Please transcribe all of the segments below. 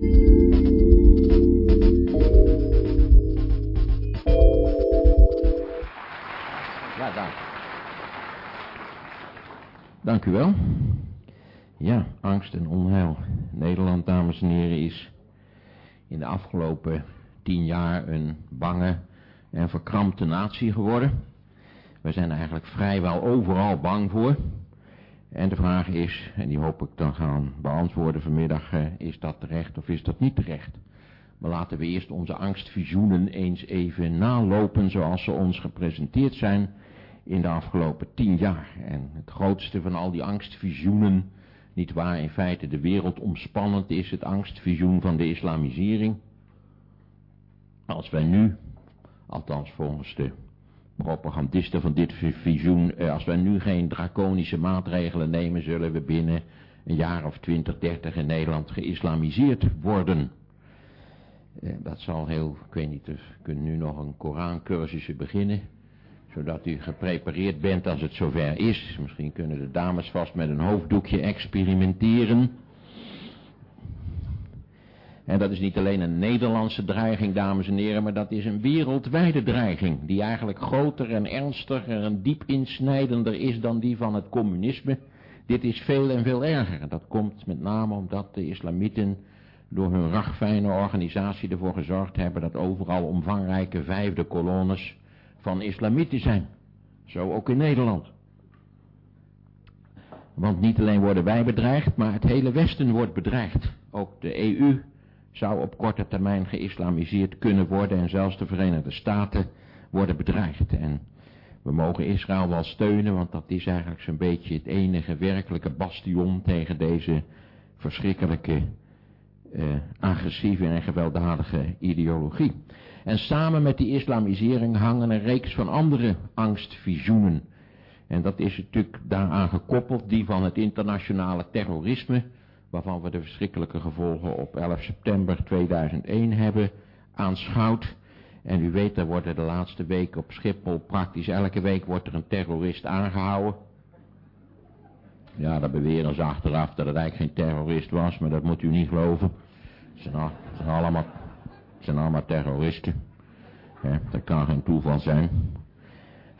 Ja, dank. Dank u wel. Ja, angst en onheil. Nederland, dames en heren, is in de afgelopen tien jaar een bange en verkrampte natie geworden. We zijn eigenlijk vrijwel overal bang voor. En de vraag is, en die hoop ik dan gaan beantwoorden vanmiddag, eh, is dat terecht of is dat niet terecht? Maar laten we eerst onze angstvisioenen eens even nalopen zoals ze ons gepresenteerd zijn in de afgelopen tien jaar. En het grootste van al die angstvisioenen, niet waar in feite de wereld omspannend is, het angstvisioen van de islamisering. Als wij nu, althans volgens de propagandisten van dit visioen, eh, als wij nu geen draconische maatregelen nemen, zullen we binnen een jaar of twintig, dertig in Nederland geïslamiseerd worden. Eh, dat zal heel, ik weet niet, we kunnen nu nog een Korancursusje beginnen, zodat u geprepareerd bent als het zover is. Misschien kunnen de dames vast met een hoofddoekje experimenteren. En dat is niet alleen een Nederlandse dreiging, dames en heren, maar dat is een wereldwijde dreiging, die eigenlijk groter en ernstiger en diep insnijdender is dan die van het communisme. Dit is veel en veel erger. Dat komt met name omdat de islamieten door hun ragfijne organisatie ervoor gezorgd hebben dat overal omvangrijke vijfde kolonnes van islamieten zijn. Zo ook in Nederland. Want niet alleen worden wij bedreigd, maar het hele Westen wordt bedreigd. Ook de EU zou op korte termijn geïslamiseerd kunnen worden en zelfs de Verenigde Staten worden bedreigd. En we mogen Israël wel steunen, want dat is eigenlijk zo'n beetje het enige werkelijke bastion tegen deze verschrikkelijke, eh, agressieve en gewelddadige ideologie. En samen met die islamisering hangen een reeks van andere angstvisioenen. En dat is natuurlijk daaraan gekoppeld, die van het internationale terrorisme, waarvan we de verschrikkelijke gevolgen op 11 september 2001 hebben aanschouwd. En u weet, er worden de laatste weken op Schiphol, praktisch elke week wordt er een terrorist aangehouden. Ja, dat beweren ze achteraf dat het eigenlijk geen terrorist was, maar dat moet u niet geloven. Het zijn, al, zijn allemaal, zijn allemaal terroristen. dat kan geen toeval zijn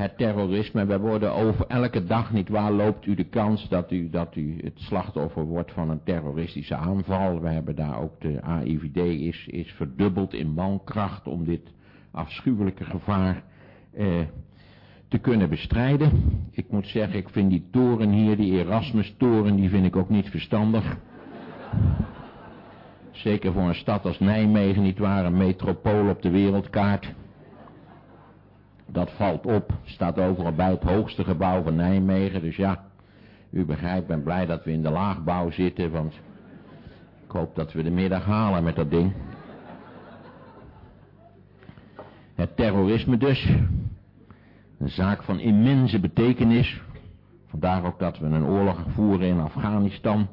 het terrorisme. We worden over elke dag niet waar loopt u de kans dat u, dat u het slachtoffer wordt van een terroristische aanval. We hebben daar ook de AIVD is, is verdubbeld in mankracht om dit afschuwelijke gevaar eh, te kunnen bestrijden. Ik moet zeggen, ik vind die toren hier, die Erasmus-toren, die vind ik ook niet verstandig. Zeker voor een stad als Nijmegen niet waar, een metropool op de wereldkaart. Dat valt op, staat overal bij het hoogste gebouw van Nijmegen. Dus ja, u begrijpt, ik ben blij dat we in de laagbouw zitten, want ik hoop dat we de middag halen met dat ding. Het terrorisme dus, een zaak van immense betekenis. Vandaar ook dat we een oorlog voeren in Afghanistan.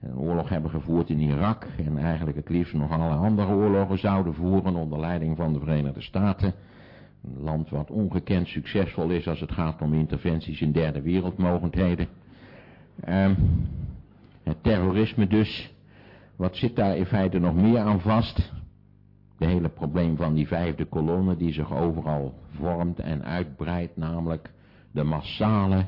Een oorlog hebben gevoerd in Irak. En eigenlijk het liefst nog alle andere oorlogen zouden voeren onder leiding van de Verenigde Staten. Een land wat ongekend succesvol is als het gaat om interventies in derde wereldmogendheden. Uh, het terrorisme dus. Wat zit daar in feite nog meer aan vast? De hele probleem van die vijfde kolonne die zich overal vormt en uitbreidt, namelijk de massale,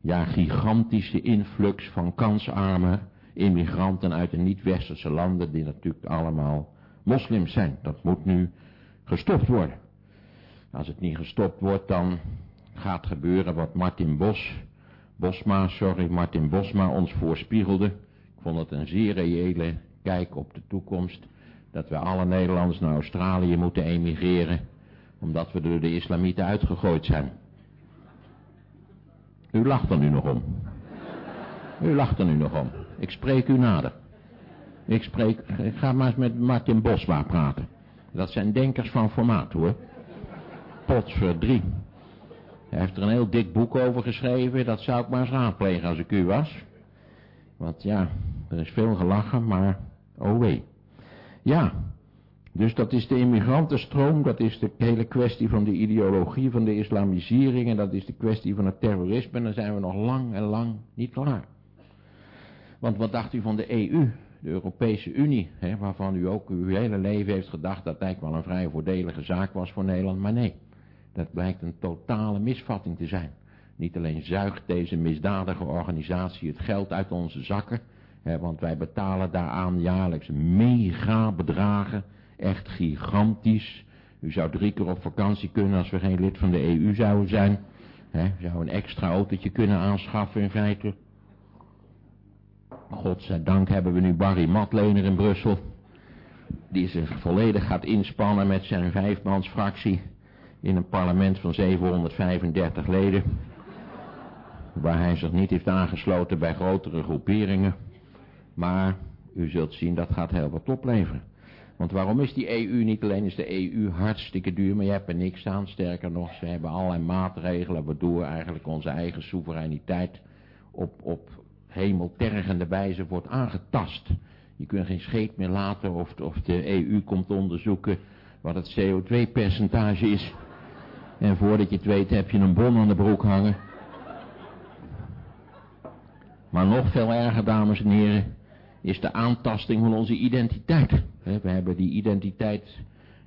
ja gigantische influx van kansarme immigranten uit de niet-westerse landen, die natuurlijk allemaal moslims zijn. Dat moet nu gestopt worden. Als het niet gestopt wordt, dan gaat gebeuren wat Martin Bos, Bosma, sorry, Martin Bosma ons voorspiegelde. Ik vond het een zeer reële kijk op de toekomst. Dat we alle Nederlanders naar Australië moeten emigreren. Omdat we door de islamieten uitgegooid zijn. U lacht er nu nog om. U lacht er nu nog om. Ik spreek u nader. Ik spreek, ik ga maar eens met Martin Bosma praten. Dat zijn denkers van formaat hoor potverdrie. Hij heeft er een heel dik boek over geschreven, dat zou ik maar eens raadplegen als ik u was. Want ja, er is veel gelachen, maar oh wee. Ja, dus dat is de immigrantenstroom, dat is de hele kwestie van de ideologie van de islamisering en dat is de kwestie van het terrorisme en dan zijn we nog lang en lang niet klaar. Want wat dacht u van de EU? de Europese Unie, hè, waarvan u ook uw hele leven heeft gedacht dat eigenlijk wel een vrij voordelige zaak was voor Nederland, maar nee, dat blijkt een totale misvatting te zijn. Niet alleen zuigt deze misdadige organisatie het geld uit onze zakken, hè, want wij betalen daaraan jaarlijks mega bedragen, echt gigantisch. U zou drie keer op vakantie kunnen als we geen lid van de EU zouden zijn. He, zou een extra autootje kunnen aanschaffen in feite. Godzijdank hebben we nu Barry Matlener in Brussel. Die zich volledig gaat inspannen met zijn vijfmansfractie in een parlement van 735 leden. Waar hij zich niet heeft aangesloten bij grotere groeperingen. Maar u zult zien dat gaat heel wat opleveren. Want waarom is die EU niet alleen is de EU hartstikke duur, maar je hebt er niks aan. Sterker nog, ze hebben allerlei maatregelen waardoor eigenlijk onze eigen soevereiniteit op, op hemeltergende wijze wordt aangetast. Je kunt geen scheet meer laten of, of de EU komt onderzoeken wat het CO2-percentage is. En voordat je het weet heb je een bon aan de broek hangen. Maar nog veel erger, dames en heren, is de aantasting van onze identiteit. We hebben die identiteit,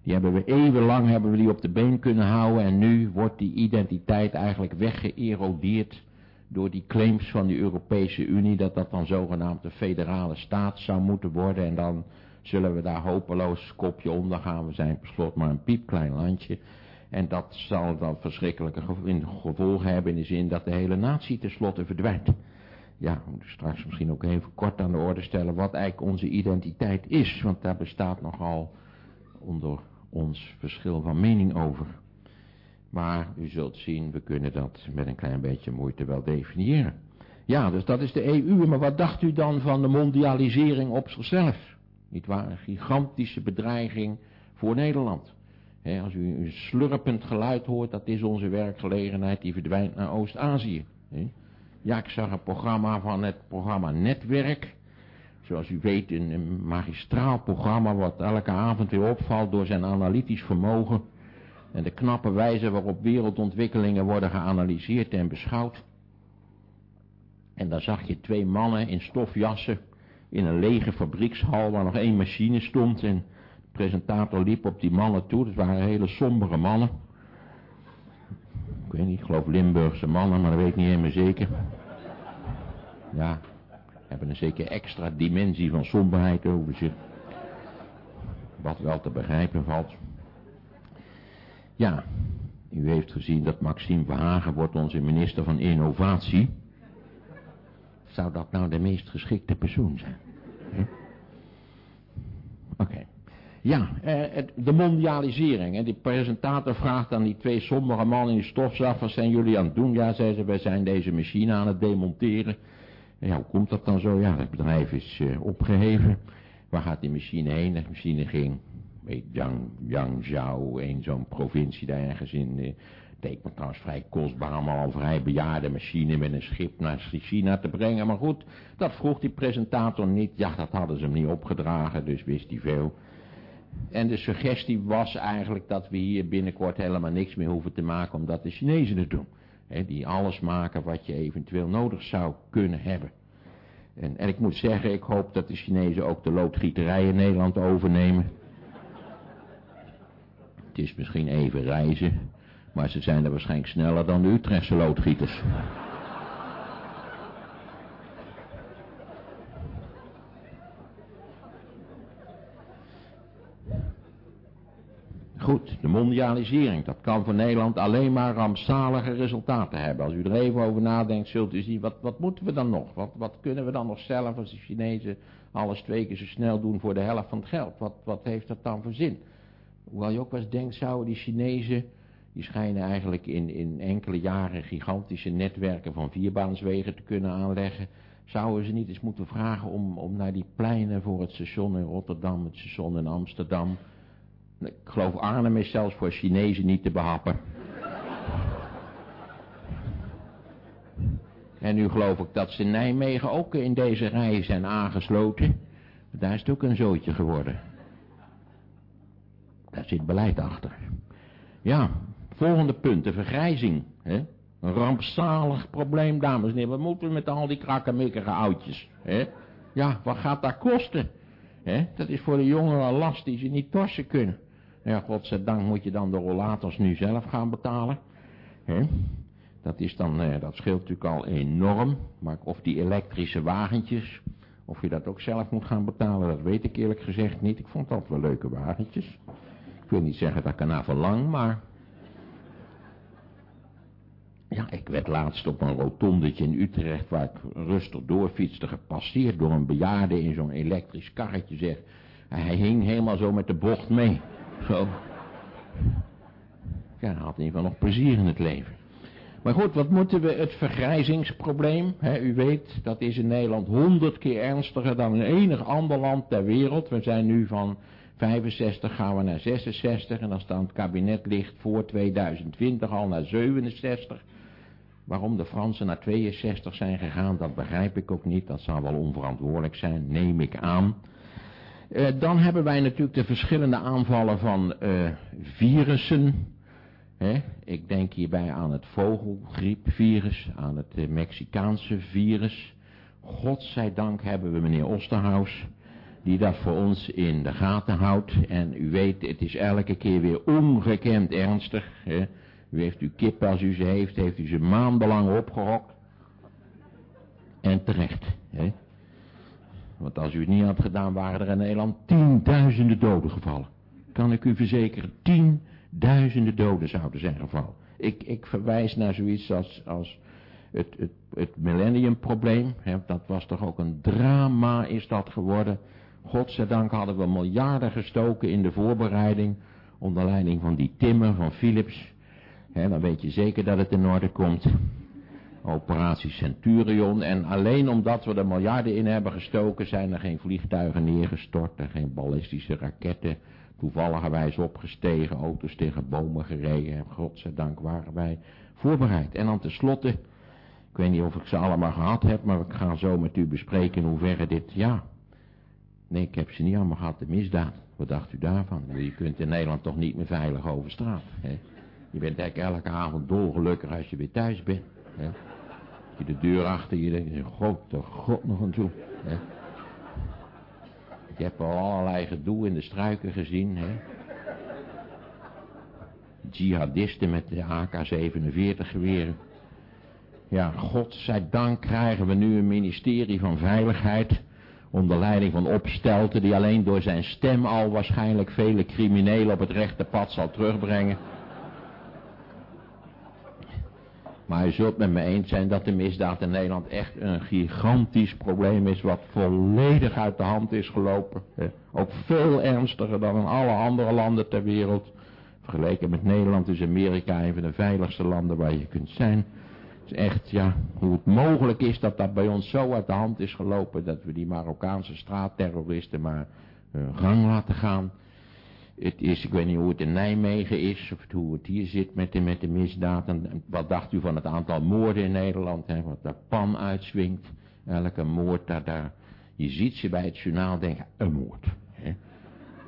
die hebben we eeuwenlang hebben we die op de been kunnen houden en nu wordt die identiteit eigenlijk weggeërodeerd door die claims van de Europese Unie dat dat dan zogenaamd een federale staat zou moeten worden en dan zullen we daar hopeloos kopje onder gaan. We zijn per slot maar een piepklein landje. En dat zal dan verschrikkelijke gevolgen hebben in de zin dat de hele natie tenslotte verdwijnt ja, we moeten straks misschien ook even kort aan de orde stellen wat eigenlijk onze identiteit is. Want daar bestaat nogal onder ons verschil van mening over. Maar u zult zien, we kunnen dat met een klein beetje moeite wel definiëren. Ja, dus dat is de EU. Maar wat dacht u dan van de mondialisering op zichzelf? Niet waar? Een gigantische bedreiging voor Nederland. Als u een slurpend geluid hoort, dat is onze werkgelegenheid, die verdwijnt naar Oost-Azië. Ja, ik zag een programma van het programma Netwerk. Zoals u weet een, een magistraal programma wat elke avond weer opvalt door zijn analytisch vermogen. En de knappe wijze waarop wereldontwikkelingen worden geanalyseerd en beschouwd. En daar zag je twee mannen in stofjassen in een lege fabriekshal waar nog één machine stond. En presentator liep op die mannen toe. Dat waren hele sombere mannen. Ik weet niet, ik geloof Limburgse mannen, maar dat weet ik niet helemaal zeker. Ja, hebben een zeker extra dimensie van somberheid over zich. Wat wel te begrijpen valt. Ja, u heeft gezien dat Maxime Verhagen wordt onze minister van Innovatie. Zou dat nou de meest geschikte persoon zijn? Oké. Ja, eh, de mondialisering. Hè. Die presentator vraagt aan die twee sombere mannen in de stofzak, wat zijn jullie aan het doen? Ja, zei ze, wij zijn deze machine aan het demonteren. En ja, hoe komt dat dan zo? Ja, het bedrijf is uh, opgeheven. Waar gaat die machine heen? De machine ging, weet Yang, Yangzhou, een zo'n provincie daar ergens in... Uh, deed me trouwens vrij kostbaar om al vrij bejaarde machine met een schip naar China te brengen. Maar goed, dat vroeg die presentator niet. Ja, dat hadden ze hem niet opgedragen, dus wist hij veel. En de suggestie was eigenlijk dat we hier binnenkort helemaal niks meer hoeven te maken omdat de Chinezen het doen. die alles maken wat je eventueel nodig zou kunnen hebben. En, en ik moet zeggen, ik hoop dat de Chinezen ook de loodgieterij in Nederland overnemen. Het is misschien even reizen, maar ze zijn er waarschijnlijk sneller dan de Utrechtse loodgieters. Goed, de mondialisering, dat kan voor Nederland alleen maar rampzalige resultaten hebben. Als u er even over nadenkt, zult u zien, wat, wat moeten we dan nog? Wat, wat kunnen we dan nog zelf als de Chinezen alles twee keer zo snel doen voor de helft van het geld? Wat, wat heeft dat dan voor zin? Hoewel je ook wel eens denkt, zouden die Chinezen, die schijnen eigenlijk in, in enkele jaren gigantische netwerken van vierbaanswegen te kunnen aanleggen. Zouden ze niet eens moeten vragen om, om naar die pleinen voor het station in Rotterdam, het station in Amsterdam ik geloof Arnhem is zelfs voor Chinezen niet te behappen. En nu geloof ik dat ze in Nijmegen ook in deze rij zijn aangesloten. Daar is het ook een zootje geworden. Daar zit beleid achter. Ja, volgende punt, de vergrijzing. Hè? Een rampzalig probleem, dames en heren. Wat moeten we met al die krakkemikkige oudjes? Hè? Ja, wat gaat dat kosten? Dat is voor de jongeren een last die ze niet torsen kunnen. Ja, godzijdank moet je dan de rollators nu zelf gaan betalen. Dat, is dan, eh, dat scheelt natuurlijk al enorm. Maar of die elektrische wagentjes, of je dat ook zelf moet gaan betalen, dat weet ik eerlijk gezegd niet. Ik vond dat wel leuke wagentjes. Ik wil niet zeggen dat ik ernaar verlang, maar... Ja, ik werd laatst op een rotondetje in Utrecht, waar ik rustig doorfietste, gepasseerd door een bejaarde in zo'n elektrisch karretje, zeg. Hij hing helemaal zo met de bocht mee. Zo. Ja, hij had in ieder geval nog plezier in het leven. Maar goed, wat moeten we, het vergrijzingsprobleem, hè, u weet, dat is in Nederland honderd keer ernstiger dan in enig ander land ter wereld. We zijn nu van 65 gaan we naar 66 en dan staat het kabinet ligt voor 2020 al naar 67. Waarom de Fransen naar 62 zijn gegaan, dat begrijp ik ook niet. Dat zou wel onverantwoordelijk zijn, neem ik aan. Uh, dan hebben wij natuurlijk de verschillende aanvallen van uh, virussen. He, ik denk hierbij aan het vogelgriepvirus, aan het uh, Mexicaanse virus. Godzijdank hebben we meneer Osterhaus, die dat voor ons in de gaten houdt. En u weet, het is elke keer weer ongekend ernstig. He. U heeft uw kip als u ze heeft, heeft u ze maandenlang opgerokt. En terecht. Hè? Want als u het niet had gedaan, waren er in Nederland tienduizenden doden gevallen. Kan ik u verzekeren, tienduizenden doden zouden zijn gevallen. Ik, ik verwijs naar zoiets als, als het, het, het millenniumprobleem. Hè, dat was toch ook een drama is dat geworden. Godzijdank hadden we miljarden gestoken in de voorbereiding. Onder leiding van die Timmer van Philips dan weet je zeker dat het in orde komt. Operatie Centurion. En alleen omdat we er miljarden in hebben gestoken... zijn er geen vliegtuigen neergestort... en geen ballistische raketten toevalligerwijs opgestegen... auto's tegen bomen gereden. En godzijdank waren wij voorbereid. En dan tenslotte... Ik weet niet of ik ze allemaal gehad heb... maar ik ga zo met u bespreken in hoeverre dit... Ja, nee, ik heb ze niet allemaal gehad. De misdaad. Wat dacht u daarvan? Je kunt in Nederland toch niet meer veilig over straat. Hè? Je bent eigenlijk elke avond dolgelukkig als je weer thuis bent. Hè? Je de deur achter je denkt, de god nog een toe. Hè? Je al allerlei gedoe in de struiken gezien. Hè? Jihadisten met de AK-47 geweren. Ja, godzijdank krijgen we nu een ministerie van Veiligheid onder leiding van Opstelten die alleen door zijn stem al waarschijnlijk vele criminelen op het rechte pad zal terugbrengen. Maar u zult met me eens zijn dat de misdaad in Nederland echt een gigantisch probleem is wat volledig uit de hand is gelopen. Ook veel ernstiger dan in alle andere landen ter wereld. Vergeleken met Nederland is Amerika een van de veiligste landen waar je kunt zijn. Het is echt, ja, hoe het mogelijk is dat dat bij ons zo uit de hand is gelopen dat we die Marokkaanse straatterroristen maar hun gang laten gaan. Het is, ik weet niet hoe het in Nijmegen is, of hoe het hier zit met de, met de misdaad. En wat dacht u van het aantal moorden in Nederland, hè, wat de pan uitswingt. Elke moord, daar, daar, je ziet ze bij het journaal denken, een moord. Hè.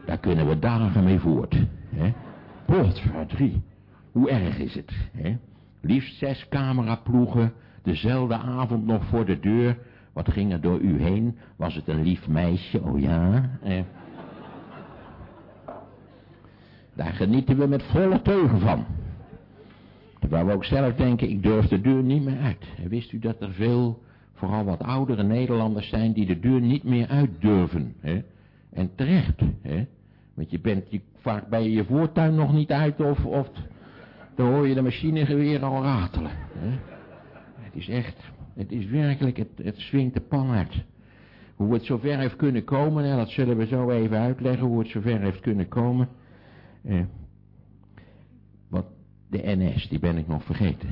Daar kunnen we dagen mee voort. Hè. drie. hoe erg is het? Hè. Liefst zes cameraploegen, dezelfde avond nog voor de deur. Wat ging er door u heen? Was het een lief meisje? Oh ja. Eh. Daar genieten we met volle teugen van. Terwijl we ook zelf denken, ik durf de deur niet meer uit. En wist u dat er veel, vooral wat oudere Nederlanders zijn, die de deur niet meer uit durven. Hè? En terecht. Hè? Want je bent je, vaak bij je voortuin nog niet uit of, of dan hoor je de machinegeweer al ratelen. Hè? Het is echt, het is werkelijk, het, het swingt de pan uit. Hoe het zover heeft kunnen komen, hè, dat zullen we zo even uitleggen, hoe het zover heeft kunnen komen. Eh, wat, de NS, die ben ik nog vergeten.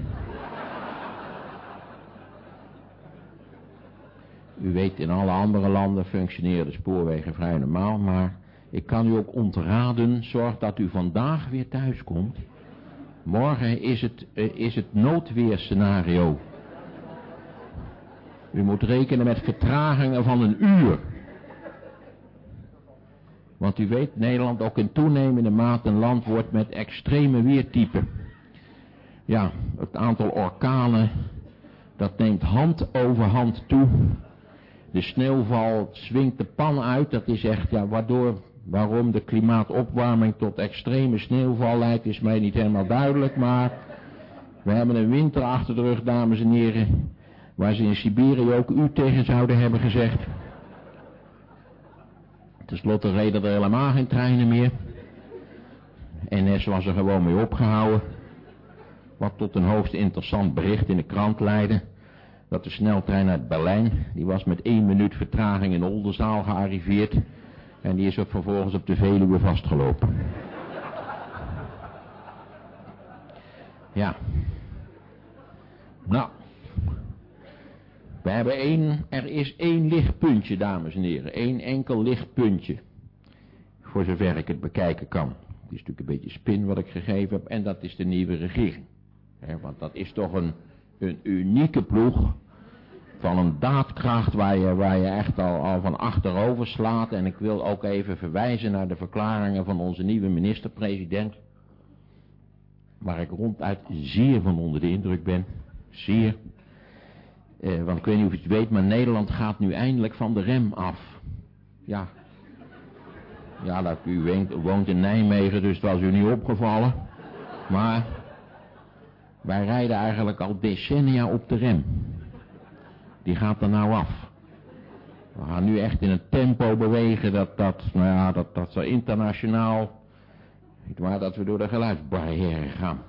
U weet, in alle andere landen functioneren de spoorwegen vrij normaal, maar ik kan u ook ontraden, zorg dat u vandaag weer thuis komt. Morgen is het, uh, is het noodweerscenario. U moet rekenen met vertragingen van een uur. Want u weet, Nederland ook in toenemende mate een land wordt met extreme weertypen. Ja, het aantal orkanen, dat neemt hand over hand toe. de sneeuwval zwingt de pan uit. Dat is echt, ja, waardoor, waarom de klimaatopwarming tot extreme sneeuwval leidt, is mij niet helemaal duidelijk. Maar we hebben een winter achter de rug, dames en heren, waar ze in Siberië ook u tegen zouden hebben gezegd. Ten slotte reden er helemaal geen treinen meer. NS was er gewoon mee opgehouden. Wat tot een hoogst interessant bericht in de krant leidde. Dat de sneltrein uit Berlijn, die was met één minuut vertraging in Oldenzaal gearriveerd. En die is ook vervolgens op de Veluwe vastgelopen. Ja. Nou. We hebben één, er is één lichtpuntje, dames en heren. Eén enkel lichtpuntje. Voor zover ik het bekijken kan. Het is natuurlijk een beetje spin wat ik gegeven heb. En dat is de nieuwe regering. want dat is toch een, een unieke ploeg. Van een daadkracht waar je, waar je echt al, al van achterover slaat. En ik wil ook even verwijzen naar de verklaringen van onze nieuwe minister-president. Waar ik ronduit zeer van onder de indruk ben. Zeer. Eh, want ik weet niet of je het weet, maar Nederland gaat nu eindelijk van de rem af. Ja. Ja, dat, u woont, woont in Nijmegen, dus het was u niet opgevallen. Maar wij rijden eigenlijk al decennia op de rem. Die gaat er nou af. We gaan nu echt in een tempo bewegen dat, dat, nou ja, dat, dat zo internationaal, maar dat we door de geluidsbarrière gaan.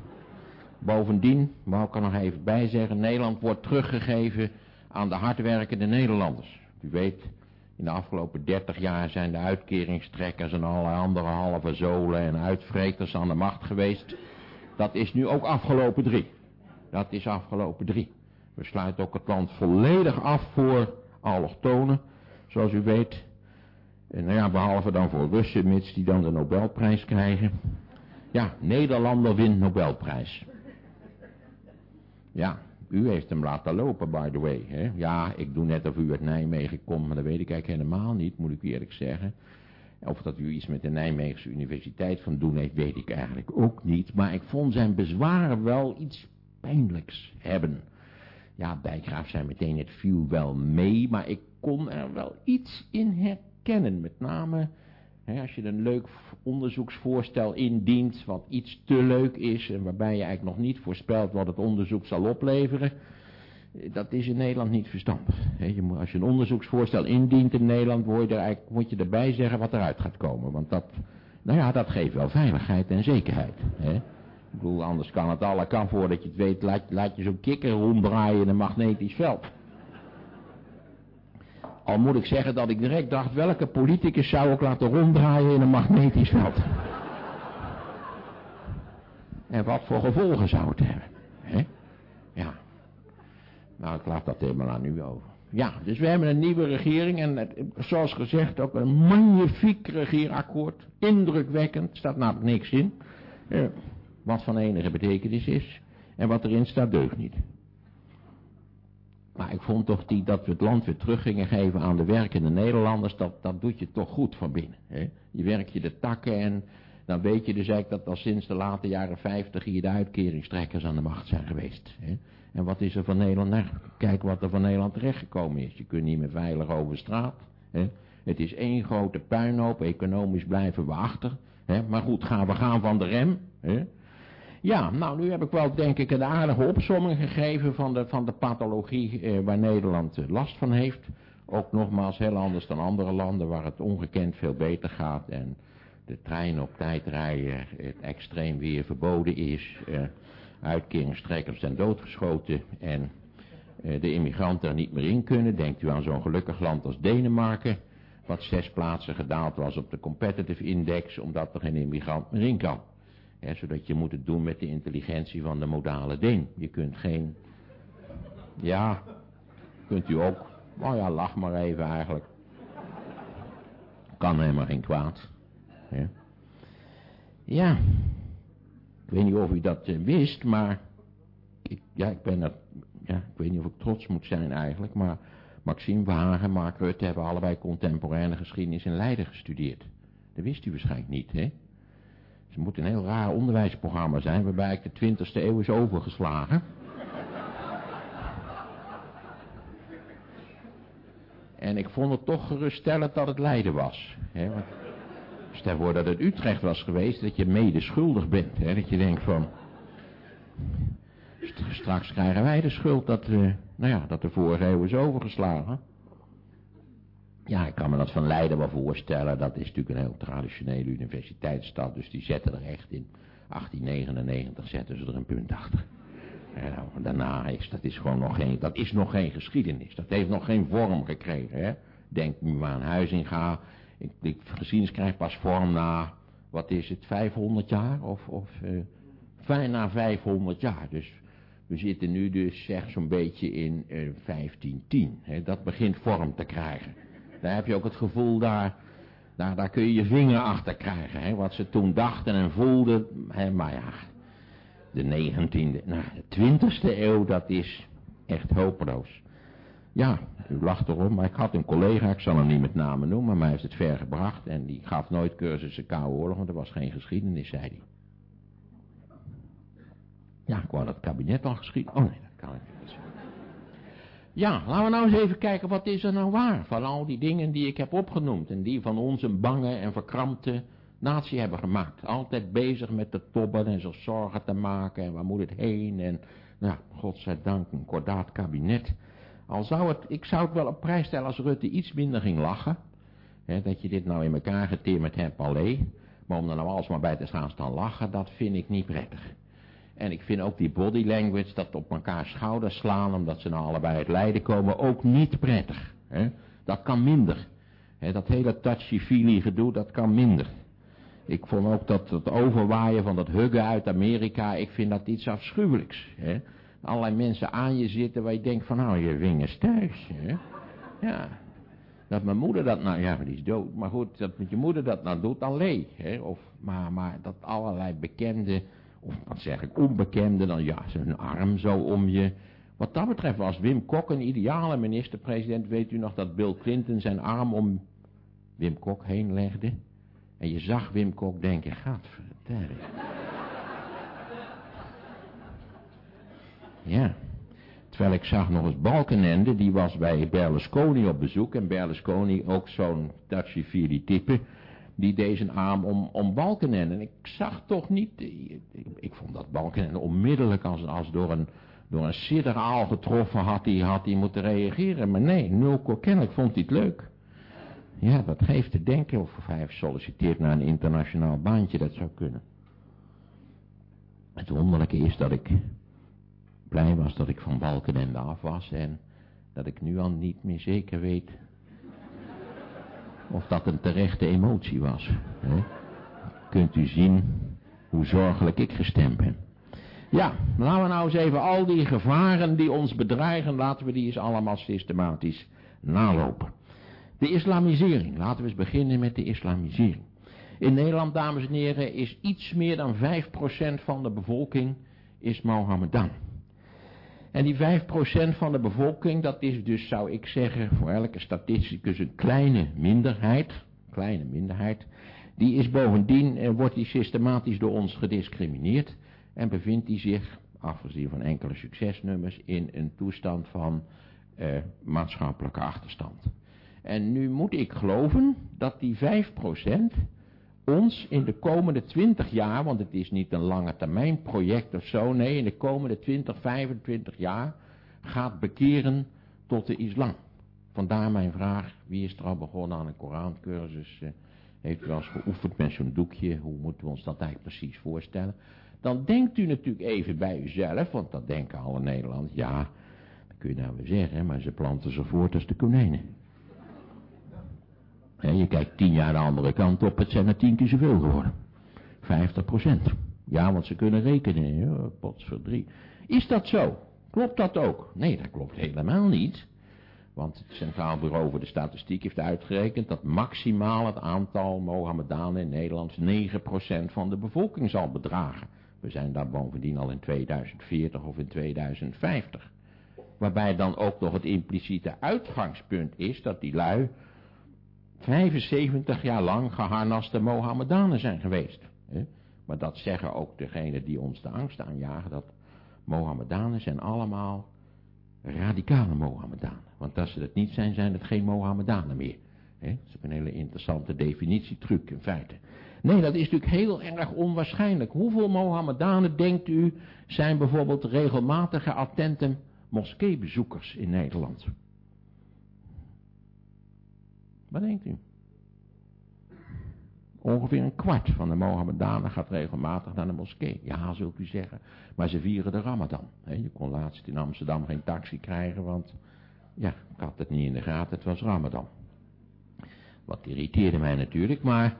Bovendien, ik er nog even bij zeggen, Nederland wordt teruggegeven aan de hardwerkende Nederlanders. U weet, in de afgelopen dertig jaar zijn de uitkeringstrekkers en allerlei andere halve zolen en uitvreters aan de macht geweest. Dat is nu ook afgelopen drie. Dat is afgelopen drie. We sluiten ook het land volledig af voor allochtonen, zoals u weet. En nou ja, behalve dan voor Russen, mits die dan de Nobelprijs krijgen. Ja, Nederlander wint Nobelprijs. Ja, u heeft hem laten lopen, by the way. Hè? Ja, ik doe net of u uit Nijmegen komt, maar dat weet ik eigenlijk helemaal niet, moet ik eerlijk zeggen. Of dat u iets met de Nijmeegse Universiteit van doen heeft, weet ik eigenlijk ook niet. Maar ik vond zijn bezwaren wel iets pijnlijks hebben. Ja, Dijkgraaf zei meteen, het viel wel mee, maar ik kon er wel iets in herkennen. Met name als je een leuk onderzoeksvoorstel indient, wat iets te leuk is en waarbij je eigenlijk nog niet voorspelt wat het onderzoek zal opleveren, dat is in Nederland niet verstandig. je moet, als je een onderzoeksvoorstel indient in Nederland, moet je, er eigenlijk, moet je erbij zeggen wat eruit gaat komen. Want dat, nou ja, dat geeft wel veiligheid en zekerheid. Ik bedoel, anders kan het alle kan voordat je het weet, laat, laat je zo'n kikker ronddraaien in een magnetisch veld. Al moet ik zeggen dat ik direct dacht, welke politicus zou ik laten ronddraaien in een magnetisch veld? en wat voor gevolgen zou het hebben? Ja. Nou, ik laat dat helemaal aan u over. Ja, dus we hebben een nieuwe regering en het, zoals gezegd ook een magnifiek regeerakkoord. Indrukwekkend, staat namelijk niks in. Eh, wat van enige betekenis is. En wat erin staat deugt niet. Maar ik vond toch die, dat we het land weer terug gingen geven aan de werkende Nederlanders, dat, dat doet je toch goed van binnen. Hè? Je werkt je de takken en dan weet je dus eigenlijk dat al sinds de late jaren 50 hier de uitkeringstrekkers aan de macht zijn geweest. Hè? En wat is er van Nederland? Nou, kijk wat er van Nederland terechtgekomen is. Je kunt niet meer veilig over straat. Hè? Het is één grote puinhoop, economisch blijven we achter. Hè? Maar goed, gaan, we gaan van de rem. Hè? Ja, nou nu heb ik wel denk ik een aardige opsomming gegeven van de, van de pathologie eh, waar Nederland eh, last van heeft. Ook nogmaals heel anders dan andere landen waar het ongekend veel beter gaat en de trein op tijd rijden, het extreem weer verboden is, eh, uitkeringstrekkers zijn doodgeschoten en eh, de immigranten er niet meer in kunnen. Denkt u aan zo'n gelukkig land als Denemarken, wat zes plaatsen gedaald was op de competitive index omdat er geen immigrant meer in kan zodat je moet het doen met de intelligentie van de modale Deen. Je kunt geen... Ja, kunt u ook... Nou ja, lach maar even eigenlijk. Kan helemaal geen kwaad. Ja. Ik weet niet of u dat eh, wist, maar... Ik, ja, ik ben er... Ja, ik weet niet of ik trots moet zijn eigenlijk, maar... Maxime Verhagen en Mark Rutte hebben allebei contemporaine geschiedenis in Leiden gestudeerd. Dat wist u waarschijnlijk niet, hè? Het moet een heel raar onderwijsprogramma zijn, waarbij ik de 20ste eeuw is overgeslagen. En ik vond het toch geruststellend dat het Leiden was. Hè, want stel voor dat het Utrecht was geweest, dat je mede schuldig bent. Dat je denkt van, straks krijgen wij de schuld dat, uh, nou ja, dat de vorige eeuw is overgeslagen. Ja, ik kan me dat van Leiden wel voorstellen. Dat is natuurlijk een heel traditionele universiteitsstad. Dus die zetten er echt in 1899 zetten ze er een punt achter. En nou, daarna is dat, is gewoon nog geen, dat is nog geen geschiedenis. Dat heeft nog geen vorm gekregen. Hè? Denk nu maar aan Huizinga. Ik, ik, geschiedenis krijgt pas vorm na, wat is het, 500 jaar? Of, of uh, bijna 500 jaar. Dus we zitten nu dus zeg zo'n beetje in uh, 1510. Hè? Dat begint vorm te krijgen. Daar heb je ook het gevoel, daar, daar, daar kun je je vinger achter krijgen. Hè? Wat ze toen dachten en voelden. Hè? Maar ja, de 19e, nou, de 20e eeuw, dat is echt hopeloos. Ja, u lacht erom, maar ik had een collega, ik zal hem niet met name noemen, maar hij heeft het ver gebracht. En die gaf nooit cursussen Koude Oorlog, want er was geen geschiedenis, zei hij. Ja, wou dat kabinet al geschieden. Oh nee, dat kan niet. Ja, laten we nou eens even kijken, wat is er nou waar van al die dingen die ik heb opgenoemd. En die van ons een bange en verkrampte natie hebben gemaakt. Altijd bezig met de tobben en zich zorgen te maken en waar moet het heen. En nou, godzijdank een kordaat kabinet. Al zou het, ik zou het wel op prijs stellen als Rutte iets minder ging lachen. Hè, dat je dit nou in elkaar getimmerd hebt alleen. Maar om er nou alsmaar bij te gaan staan lachen, dat vind ik niet prettig. En ik vind ook die body language, dat op elkaar schouders slaan, omdat ze nou allebei uit lijden komen, ook niet prettig. Hè? Dat kan minder. Hè, dat hele touchy-feely gedoe, dat kan minder. Ik vond ook dat het overwaaien van dat huggen uit Amerika, ik vind dat iets afschuwelijks. Hè? Allerlei mensen aan je zitten waar je denkt van, nou, je wingen thuis. Hè? Ja. Dat mijn moeder dat nou, ja, die is dood. Maar goed, dat met je moeder dat nou doet, alleen. Hè? Of, maar, maar dat allerlei bekende of wat zeg ik, onbekende, dan ja, zijn arm zo om je. Wat dat betreft was Wim Kok een ideale minister-president. Weet u nog dat Bill Clinton zijn arm om Wim Kok heen legde? En je zag Wim Kok denken, gaat vertellen. Ja. Terwijl ik zag nog eens Balkenende, die was bij Berlusconi op bezoek. En Berlusconi ook zo'n touchy-feely type die deze arm om, om Balkenende. En ik zag toch niet, ik, ik vond dat Balkenende onmiddellijk als, als door een, door een sidderaal getroffen had hij had die moeten reageren. Maar nee, nul kennelijk vond hij het leuk. Ja, dat geeft te denken of hij heeft solliciteerd naar een internationaal baantje, dat zou kunnen. Het wonderlijke is dat ik blij was dat ik van Balkenende af was en dat ik nu al niet meer zeker weet of dat een terechte emotie was. Hè? Kunt u zien hoe zorgelijk ik gestemd ben. Ja, laten we nou eens even al die gevaren die ons bedreigen, laten we die eens allemaal systematisch nalopen. De islamisering, laten we eens beginnen met de islamisering. In Nederland, dames en heren, is iets meer dan 5% van de bevolking is Mohammedan. En die 5% van de bevolking, dat is dus, zou ik zeggen, voor elke statisticus een kleine minderheid. Kleine minderheid. Die is bovendien, eh, wordt die systematisch door ons gediscrimineerd. En bevindt die zich, afgezien van enkele succesnummers, in een toestand van eh, maatschappelijke achterstand. En nu moet ik geloven dat die 5% ons in de komende 20 jaar, want het is niet een lange termijn project of zo, nee, in de komende 20, 25 jaar gaat bekeren tot de islam. Vandaar mijn vraag, wie is er al begonnen aan een Korancursus? Uh, heeft u wel eens geoefend met zo'n doekje? Hoe moeten we ons dat eigenlijk precies voorstellen? Dan denkt u natuurlijk even bij uzelf, want dat denken alle Nederlanders. Ja, dat kun je nou weer zeggen, maar ze planten ze voort als de konijnen je kijkt tien jaar de andere kant op, het zijn er tien keer zoveel geworden. 50 procent. Ja, want ze kunnen rekenen, potsverdrie. Is dat zo? Klopt dat ook? Nee, dat klopt helemaal niet. Want het Centraal Bureau voor de Statistiek heeft uitgerekend dat maximaal het aantal Mohammedanen in Nederland 9% van de bevolking zal bedragen. We zijn daar bovendien al in 2040 of in 2050. Waarbij dan ook nog het impliciete uitgangspunt is dat die lui 75 jaar lang geharnaste Mohammedanen zijn geweest. Maar dat zeggen ook degenen die ons de angst aanjagen, dat Mohammedanen zijn allemaal radicale Mohammedanen. Want als ze dat niet zijn, zijn het geen Mohammedanen meer. Dat is een hele interessante definitietruc in feite. Nee, dat is natuurlijk heel erg onwaarschijnlijk. Hoeveel Mohammedanen, denkt u, zijn bijvoorbeeld regelmatige attente moskeebezoekers in Nederland? Wat denkt u? Ongeveer een kwart van de Mohammedanen gaat regelmatig naar de moskee. Ja, zult u zeggen. Maar ze vieren de Ramadan. je kon laatst in Amsterdam geen taxi krijgen, want ja, ik had het niet in de gaten, het was Ramadan. Wat irriteerde mij natuurlijk, maar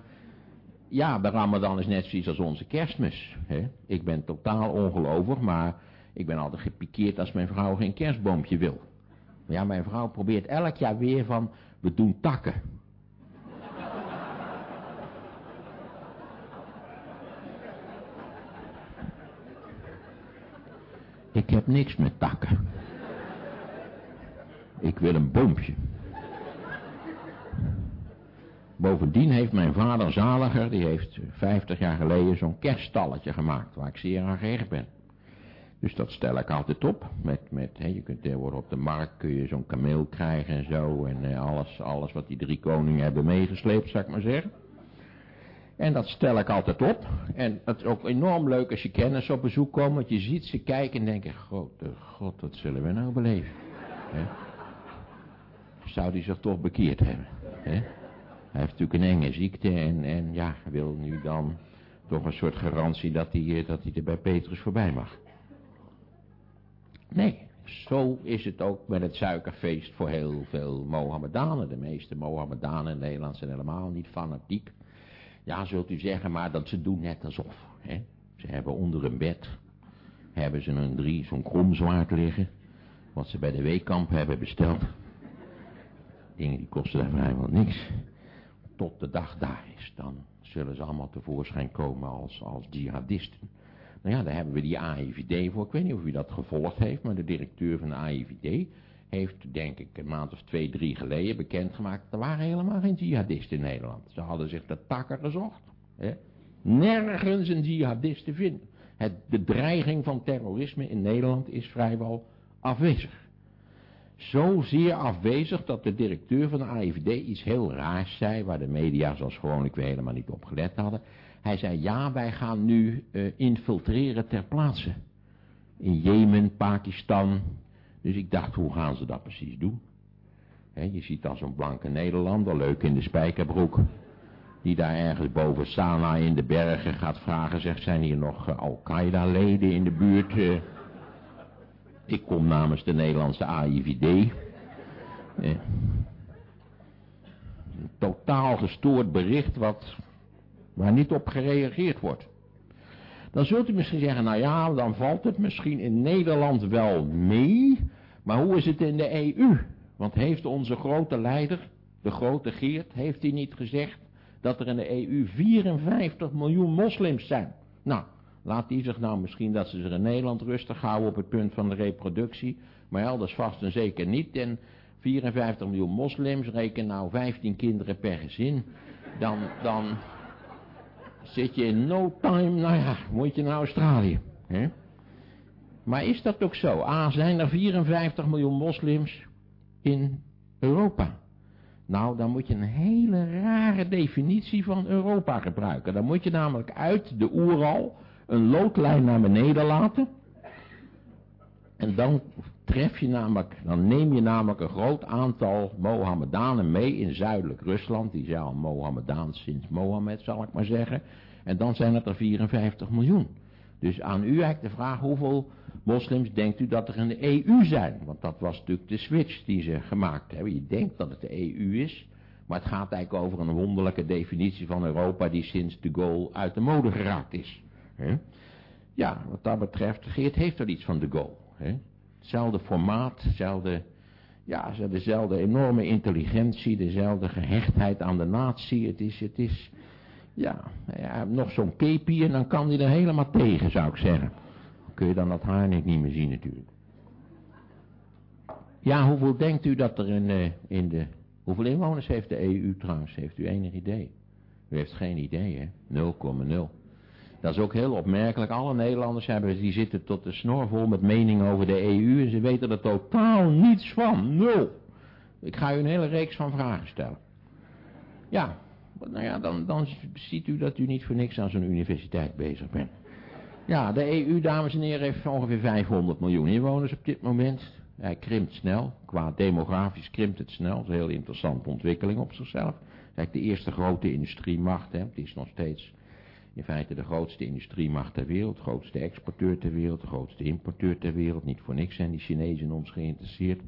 ja, de Ramadan is net zoiets als onze kerstmis. Ik ben totaal ongelovig, maar ik ben altijd gepikeerd als mijn vrouw geen kerstboompje wil. Ja, mijn vrouw probeert elk jaar weer van, we doen takken. Ik heb niks met takken. Ik wil een boompje. Bovendien heeft mijn vader Zaliger, die heeft 50 jaar geleden zo'n kerststalletje gemaakt, waar ik zeer aan gehecht ben. Dus dat stel ik altijd op. Met, met, hè, je kunt tegenwoordig op de markt kun je zo'n kameel krijgen en zo. En eh, alles, alles wat die drie koningen hebben meegesleept, zou ik maar zeggen. En dat stel ik altijd op. En het is ook enorm leuk als je kennis op bezoek komen. Want je ziet ze kijken en denken, grote god, wat zullen we nou beleven? Zou die zich toch bekeerd hebben? He? Hij heeft natuurlijk een enge ziekte en, en ja, wil nu dan toch een soort garantie dat hij, eh, dat hij er bij Petrus voorbij mag. Nee, zo is het ook met het suikerfeest voor heel veel Mohammedanen. De meeste Mohammedanen in Nederland zijn helemaal niet fanatiek. Ja, zult u zeggen, maar dat ze doen net alsof. Hè? Ze hebben onder een bed, hebben ze een drie, zo'n kromzwaard liggen. Wat ze bij de weekkamp hebben besteld. Dingen die kosten daar vrijwel niks. Tot de dag daar is, dan zullen ze allemaal tevoorschijn komen als, als jihadisten. Nou ja, daar hebben we die AIVD voor. Ik weet niet of u dat gevolgd heeft, maar de directeur van de AIVD heeft, denk ik, een maand of twee, drie geleden bekendgemaakt... er waren helemaal geen jihadisten in Nederland. Ze hadden zich de takken gezocht. Hè? Nergens een jihadist te vinden. Het, de dreiging van terrorisme in Nederland is vrijwel afwezig. Zo zeer afwezig dat de directeur van de AIVD iets heel raars zei... waar de media zoals gewoonlijk weer helemaal niet op gelet hadden... Hij zei, ja, wij gaan nu uh, infiltreren ter plaatse. In Jemen, Pakistan. Dus ik dacht, hoe gaan ze dat precies doen? je ziet dan zo'n blanke Nederlander, leuk in de spijkerbroek. Die daar ergens boven Sana in de bergen gaat vragen, zegt, zijn hier nog uh, Al-Qaeda-leden in de buurt? Uh, ik kom namens de Nederlandse AIVD. een totaal gestoord bericht wat waar niet op gereageerd wordt. Dan zult u misschien zeggen, nou ja, dan valt het misschien in Nederland wel mee, maar hoe is het in de EU? Want heeft onze grote leider, de grote Geert, heeft hij niet gezegd dat er in de EU 54 miljoen moslims zijn? Nou, laat die zich nou misschien dat ze zich in Nederland rustig houden op het punt van de reproductie, maar elders vast en zeker niet. En 54 miljoen moslims, reken nou 15 kinderen per gezin, dan, dan, zit je in no time, nou ja, moet je naar Australië. Hè? Maar is dat ook zo? A, zijn er 54 miljoen moslims in Europa? Nou, dan moet je een hele rare definitie van Europa gebruiken. Dan moet je namelijk uit de Oeral een loodlijn naar beneden laten. En dan tref je namelijk, dan neem je namelijk een groot aantal Mohammedanen mee in zuidelijk Rusland. Die zijn al Mohammedaan sinds Mohammed, zal ik maar zeggen. En dan zijn het er 54 miljoen. Dus aan u eigenlijk de vraag, hoeveel moslims denkt u dat er in de EU zijn? Want dat was natuurlijk de switch die ze gemaakt hebben. Je denkt dat het de EU is, maar het gaat eigenlijk over een wonderlijke definitie van Europa die sinds de Gaulle uit de mode geraakt is. Ja, wat dat betreft, Geert heeft er iets van de Gaulle. Hetzelfde formaat, hetzelfde, ja, dezelfde enorme intelligentie, dezelfde gehechtheid aan de natie. Het is, het is, ja, ja nog zo'n keepie en dan kan hij er helemaal tegen, zou ik zeggen. kun je dan dat haar niet meer zien natuurlijk. Ja, hoeveel denkt u dat er in, in de... Hoeveel inwoners heeft de EU trouwens? Heeft u enig idee? U heeft geen idee, hè? 0,0. Dat is ook heel opmerkelijk. Alle Nederlanders hebben, die zitten tot de snor vol met meningen over de EU en ze weten er totaal niets van. Nul. Ik ga u een hele reeks van vragen stellen. Ja, nou ja, dan, dan ziet u dat u niet voor niks aan zo'n universiteit bezig bent. Ja, de EU, dames en heren, heeft ongeveer 500 miljoen inwoners op dit moment. Hij krimpt snel. Qua demografisch krimpt het snel. Dat is een heel interessante ontwikkeling op zichzelf. Kijk, de eerste grote industriemacht, hè, het is nog steeds in feite de grootste industriemacht ter wereld, grootste exporteur ter wereld, de grootste importeur ter wereld. Niet voor niks zijn die Chinezen in ons geïnteresseerd.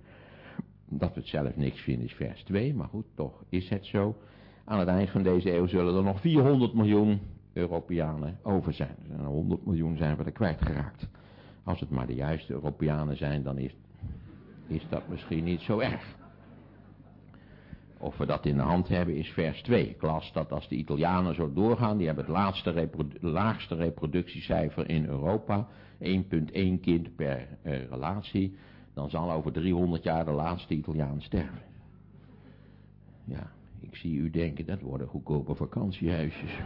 Dat we het zelf niks vinden is vers 2, maar goed, toch is het zo. Aan het eind van deze eeuw zullen er nog 400 miljoen Europeanen over zijn. Dus 100 miljoen zijn we er kwijtgeraakt. Als het maar de juiste Europeanen zijn, dan is, is dat misschien niet zo erg. Of we dat in de hand hebben is vers 2. Ik las dat als de Italianen zo doorgaan, die hebben het laatste laagste reproductiecijfer in Europa, 1,1 kind per eh, relatie, dan zal over 300 jaar de laatste Italiaan sterven. Ja, ik zie u denken, dat worden goedkope vakantiehuisjes.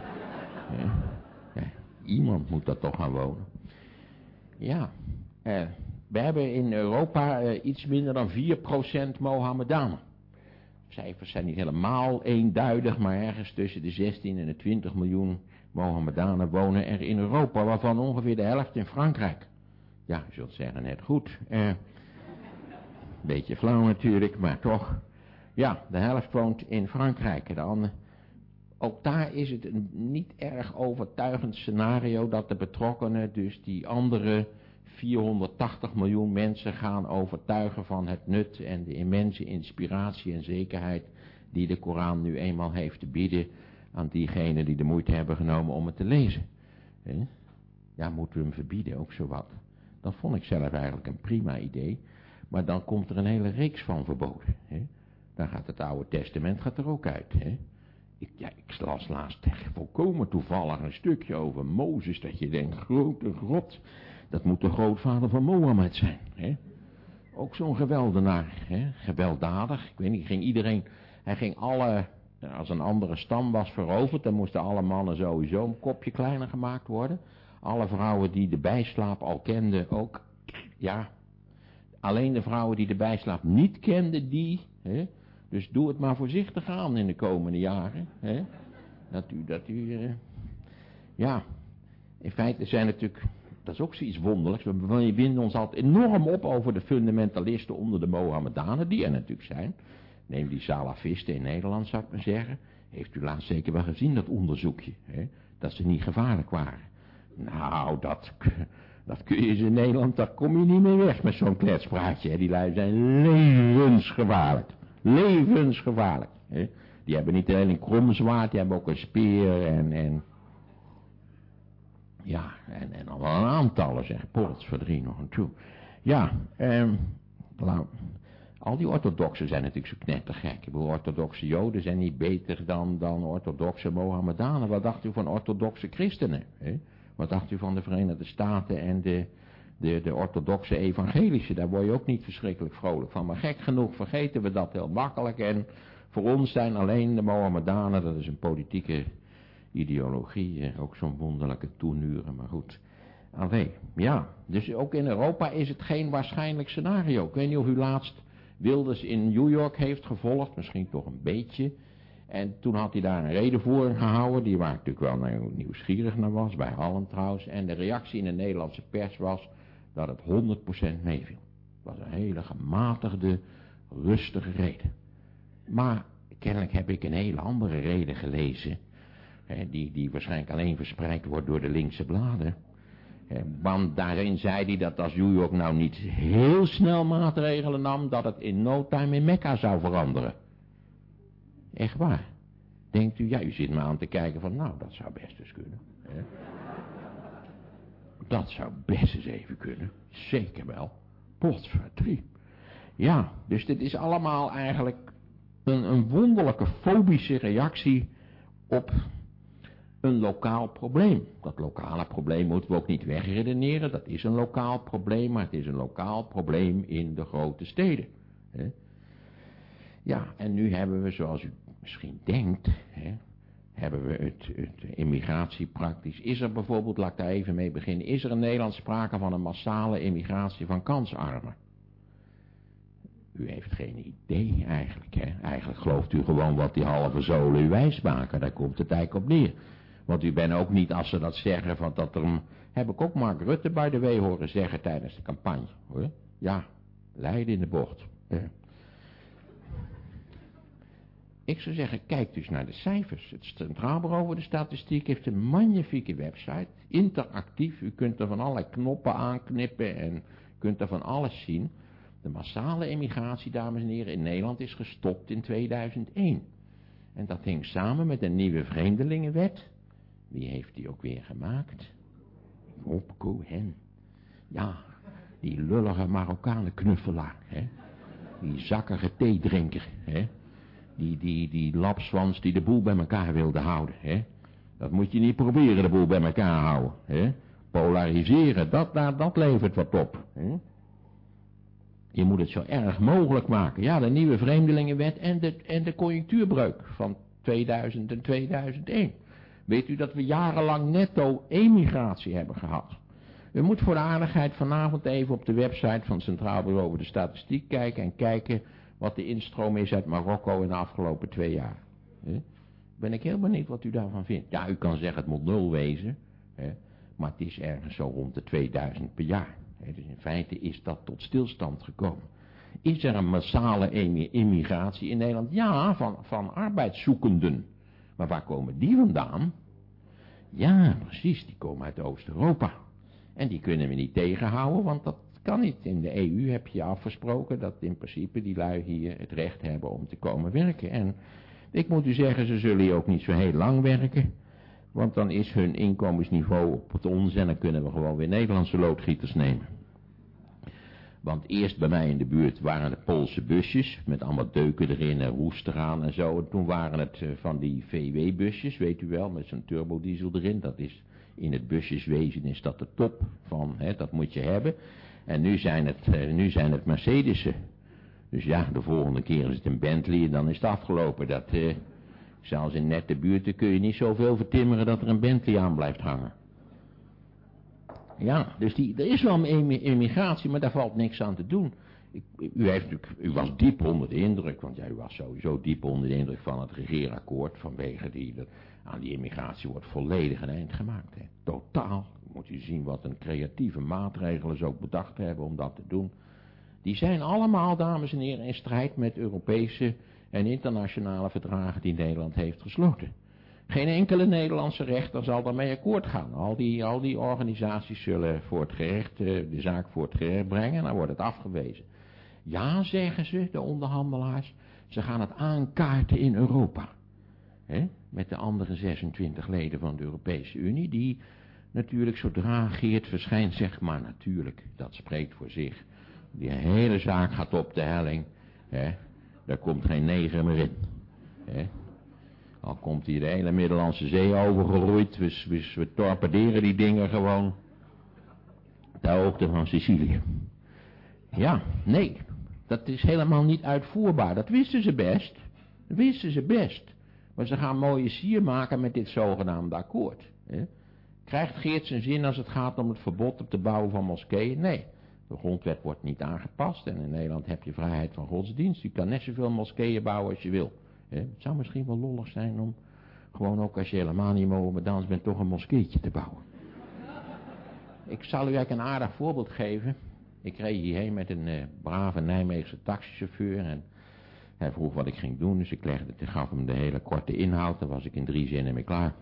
ja, iemand moet dat toch gaan wonen. Ja, eh, we hebben in Europa eh, iets minder dan 4% Mohammedanen cijfers zijn niet helemaal eenduidig, maar ergens tussen de 16 en de 20 miljoen Mohammedanen wonen er in Europa, waarvan ongeveer de helft in Frankrijk. Ja, je zult zeggen net goed. Eh, beetje flauw natuurlijk, maar toch. Ja, de helft woont in Frankrijk. Dan, ook daar is het een niet erg overtuigend scenario dat de betrokkenen, dus die andere 480 miljoen mensen gaan overtuigen van het nut en de immense inspiratie en zekerheid die de Koran nu eenmaal heeft te bieden aan diegenen die de moeite hebben genomen om het te lezen. Ja, moeten we hem verbieden, ook zo wat. Dat vond ik zelf eigenlijk een prima idee, maar dan komt er een hele reeks van verboden. Dan gaat het Oude Testament gaat er ook uit. Ik, ja, ik las laatst volkomen toevallig een stukje over Mozes, dat je denkt, grote grot, dat moet de grootvader van Mohammed zijn. Hè? Ook zo'n geweldenaar. Hè? Gewelddadig. Ik weet niet, ging iedereen... Hij ging alle... Als een andere stam was veroverd, dan moesten alle mannen sowieso een kopje kleiner gemaakt worden. Alle vrouwen die de bijslaap al kenden ook. Ja, alleen de vrouwen die de bijslaap niet kenden, die... Hè? Dus doe het maar voorzichtig aan in de komende jaren. Hè? Dat u, dat u... Uh, ja, in feite zijn natuurlijk dat is ook zoiets wonderlijks. We winden ons altijd enorm op over de fundamentalisten onder de Mohammedanen, die er natuurlijk zijn. Neem die salafisten in Nederland, zou ik maar zeggen. Heeft u laatst zeker wel gezien, dat onderzoekje, hè? dat ze niet gevaarlijk waren. Nou, dat, dat kun je in Nederland, daar kom je niet meer weg met zo'n kletspraatje. Hè? Die lui zijn levensgevaarlijk. Levensgevaarlijk. Hè? Die hebben niet alleen een kromzwaard, die hebben ook een speer en... en ja, en, en wel een aantallen, zeg. drie nog een toe. Ja, ehm, nou, al die orthodoxen zijn natuurlijk zo knettergek. Ik bedoel, orthodoxe joden zijn niet beter dan, dan orthodoxe Mohammedanen. Wat dacht u van orthodoxe christenen? Hè? Wat dacht u van de Verenigde Staten en de, de, de orthodoxe evangelische? Daar word je ook niet verschrikkelijk vrolijk van. Maar gek genoeg vergeten we dat heel makkelijk. En voor ons zijn alleen de Mohammedanen, dat is een politieke ideologie, ook zo'n wonderlijke toenuren, maar goed. Allee, ja, dus ook in Europa is het geen waarschijnlijk scenario. Ik weet niet of u laatst Wilders in New York heeft gevolgd, misschien toch een beetje. En toen had hij daar een redenvoering gehouden, die waar ik natuurlijk wel nieuwsgierig naar was, bij Hallen trouwens. En de reactie in de Nederlandse pers was dat het 100% meeviel. Het was een hele gematigde, rustige reden. Maar kennelijk heb ik een hele andere reden gelezen die, die waarschijnlijk alleen verspreid wordt door de linkse bladen. want daarin zei hij dat als New York nou niet heel snel maatregelen nam, dat het in no time in Mekka zou veranderen. Echt waar. Denkt u, ja, u zit me aan te kijken van, nou, dat zou best eens kunnen. Dat zou best eens even kunnen. Zeker wel. Potverdrie. Ja, dus dit is allemaal eigenlijk een, een wonderlijke fobische reactie op een lokaal probleem. Dat lokale probleem moeten we ook niet wegredeneren. Dat is een lokaal probleem, maar het is een lokaal probleem in de grote steden. Hè? Ja, en nu hebben we, zoals u misschien denkt, hè, hebben we het, het. Is er bijvoorbeeld, laat ik daar even mee beginnen, is er in Nederland sprake van een massale immigratie van kansarmen? U heeft geen idee eigenlijk, hè. Eigenlijk gelooft u gewoon wat die halve zolen u wijs maken. Daar komt het eigenlijk op neer. Want u bent ook niet, als ze dat zeggen, van dat er. Heb ik ook Mark Rutte bij de wee horen zeggen tijdens de campagne, hoor. Ja, Leiden in de bocht. Ik zou zeggen, kijk dus naar de cijfers. Het Centraal Bureau voor de Statistiek heeft een magnifieke website. Interactief, u kunt er van allerlei knoppen aanknippen en kunt er van alles zien. De massale emigratie, dames en heren, in Nederland is gestopt in 2001. En dat hing samen met een nieuwe vreemdelingenwet. Wie heeft die ook weer gemaakt? Rob Cohen. Ja, die lullige Marokkanen knuffelaar, hè. Die zakkige theedrinker, hè. Die, die, die lapswans die de boel bij elkaar wilde houden, hè. Dat moet je niet proberen, de boel bij elkaar houden, hè. Polariseren, dat, dat, dat levert wat op, hè. Je moet het zo erg mogelijk maken. Ja, de nieuwe vreemdelingenwet en de, en de conjunctuurbreuk van 2000 en 2001. Weet u dat we jarenlang netto emigratie hebben gehad? U moet voor de aardigheid vanavond even op de website van Centraal Bureau voor de Statistiek kijken en kijken wat de instroom is uit Marokko in de afgelopen twee jaar. Ben ik heel benieuwd wat u daarvan vindt. Ja, u kan zeggen het moet nul wezen, maar het is ergens zo rond de 2000 per jaar. Dus in feite is dat tot stilstand gekomen. Is er een massale immigratie in Nederland? Ja, van, van arbeidszoekenden. Maar waar komen die vandaan? Ja, precies, die komen uit Oost-Europa. En die kunnen we niet tegenhouden, want dat kan niet. In de EU heb je afgesproken dat in principe die lui hier het recht hebben om te komen werken. En ik moet u zeggen, ze zullen hier ook niet zo heel lang werken. Want dan is hun inkomensniveau op het ons en dan kunnen we gewoon weer Nederlandse loodgieters nemen. Want eerst bij mij in de buurt waren het Poolse busjes met allemaal deuken erin en roest eraan en zo. En toen waren het eh, van die VW-busjes, weet u wel, met zo'n turbodiesel erin. Dat is in het busjeswezen is dat de top van, hè, dat moet je hebben. En nu zijn het, eh, nu zijn het Mercedes'en. Dus ja, de volgende keer is het een Bentley en dan is het afgelopen. Dat, eh, zelfs in nette buurten kun je niet zoveel vertimmeren dat er een Bentley aan blijft hangen. Ja, dus die, er is wel een immigratie, maar daar valt niks aan te doen. Ik, u, heeft, u was diep onder de indruk, want jij was sowieso diep onder de indruk van het regeerakkoord, vanwege die, aan die immigratie wordt volledig een eind gemaakt. Hè. Totaal, moet u zien wat een creatieve maatregelen ze ook bedacht hebben om dat te doen. Die zijn allemaal, dames en heren, in strijd met Europese en internationale verdragen die Nederland heeft gesloten. Geen enkele Nederlandse rechter zal daarmee akkoord gaan. Al die, al die organisaties zullen voor het gerecht, eh, de zaak voor het gerecht brengen en dan wordt het afgewezen. Ja, zeggen ze, de onderhandelaars, ze gaan het aankaarten in Europa. He? Met de andere 26 leden van de Europese Unie, die natuurlijk zodra Geert verschijnt, zeg maar natuurlijk, dat spreekt voor zich. Die hele zaak gaat op de helling, hè? daar komt geen neger meer in. Hè? Al komt hier de hele Middellandse Zee overgeroeid. We, we, torpederen die dingen gewoon. De hoogte van Sicilië. Ja, nee. Dat is helemaal niet uitvoerbaar. Dat wisten ze best. Dat wisten ze best. Maar ze gaan mooie sier maken met dit zogenaamde akkoord. Hè? Krijgt Geert zijn zin als het gaat om het verbod op de bouw van moskeeën? Nee. De grondwet wordt niet aangepast en in Nederland heb je vrijheid van godsdienst. Je kan net zoveel moskeeën bouwen als je wil. Het zou misschien wel lollig zijn om gewoon ook als je helemaal niet dans bent toch een moskeetje te bouwen. Ik zal u eigenlijk een aardig voorbeeld geven. Ik reed hierheen met een uh, brave Nijmeegse taxichauffeur en hij vroeg wat ik ging doen, dus ik legde, ik gaf hem de hele korte inhoud, dan was ik in drie zinnen mee klaar.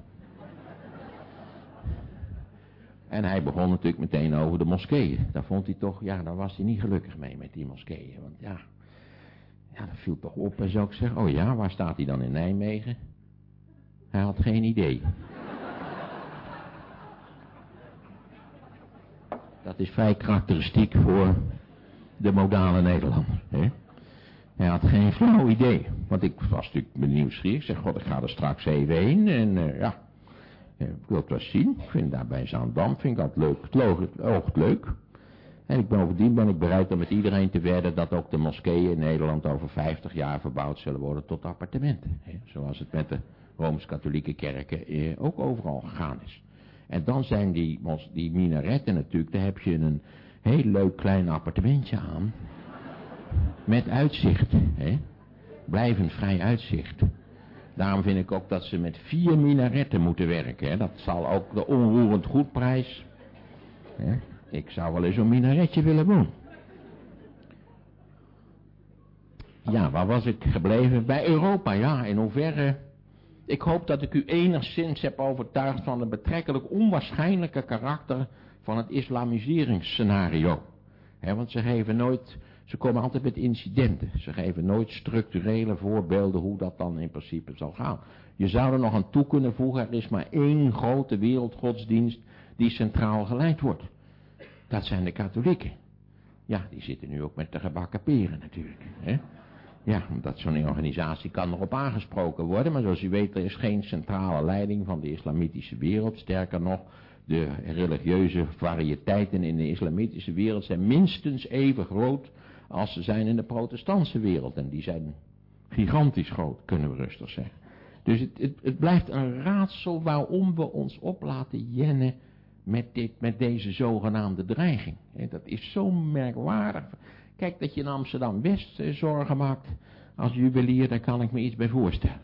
En hij begon natuurlijk meteen over de moskeeën. Daar vond hij toch, ja, daar was hij niet gelukkig mee met die moskeeën. Want ja, ja, dat viel toch op en zo ik zeg, oh ja, waar staat hij dan in Nijmegen? Hij had geen idee. Dat is vrij karakteristiek voor de modale Nederlander. Hè? Hij had geen flauw idee. Want ik was natuurlijk benieuwd. Ik zeg, god, ik ga er straks even heen. En uh, ja, ik wil het wel zien. Ik vind daarbij Zaandam, vind ik dat leuk. Het oogt leuk. En bovendien ben ik bereid om met iedereen te wedden dat ook de moskeeën in Nederland over 50 jaar verbouwd zullen worden tot appartementen. Hè? Zoals het met de Rooms-Katholieke kerken eh, ook overal gegaan is. En dan zijn die, die minaretten natuurlijk, daar heb je een heel leuk klein appartementje aan. Met uitzicht, hè. Blijvend vrij uitzicht. Daarom vind ik ook dat ze met vier minaretten moeten werken. Hè. Dat zal ook de onroerend goedprijs. Hè. Ik zou wel eens een minaretje willen wonen. Ja, waar was ik gebleven? Bij Europa, ja. In hoeverre... Ik hoop dat ik u enigszins heb overtuigd van het betrekkelijk onwaarschijnlijke karakter van het islamiseringsscenario. want ze geven nooit, ze komen altijd met incidenten. Ze geven nooit structurele voorbeelden hoe dat dan in principe zal gaan. Je zou er nog aan toe kunnen voegen, er is maar één grote wereldgodsdienst die centraal geleid wordt. Dat zijn de katholieken. Ja, die zitten nu ook met de gebakken peren natuurlijk. Hè? Ja, omdat zo'n organisatie kan erop aangesproken worden, maar zoals u weet, er is geen centrale leiding van de islamitische wereld. Sterker nog, de religieuze variëteiten in de islamitische wereld zijn minstens even groot als ze zijn in de protestantse wereld. En die zijn gigantisch groot, kunnen we rustig zeggen. Dus het, het, het blijft een raadsel waarom we ons op laten jennen met, dit, met deze zogenaamde dreiging. Dat is zo merkwaardig. Kijk, dat je in Amsterdam-West eh, zorgen maakt als juwelier, daar kan ik me iets bij voorstellen.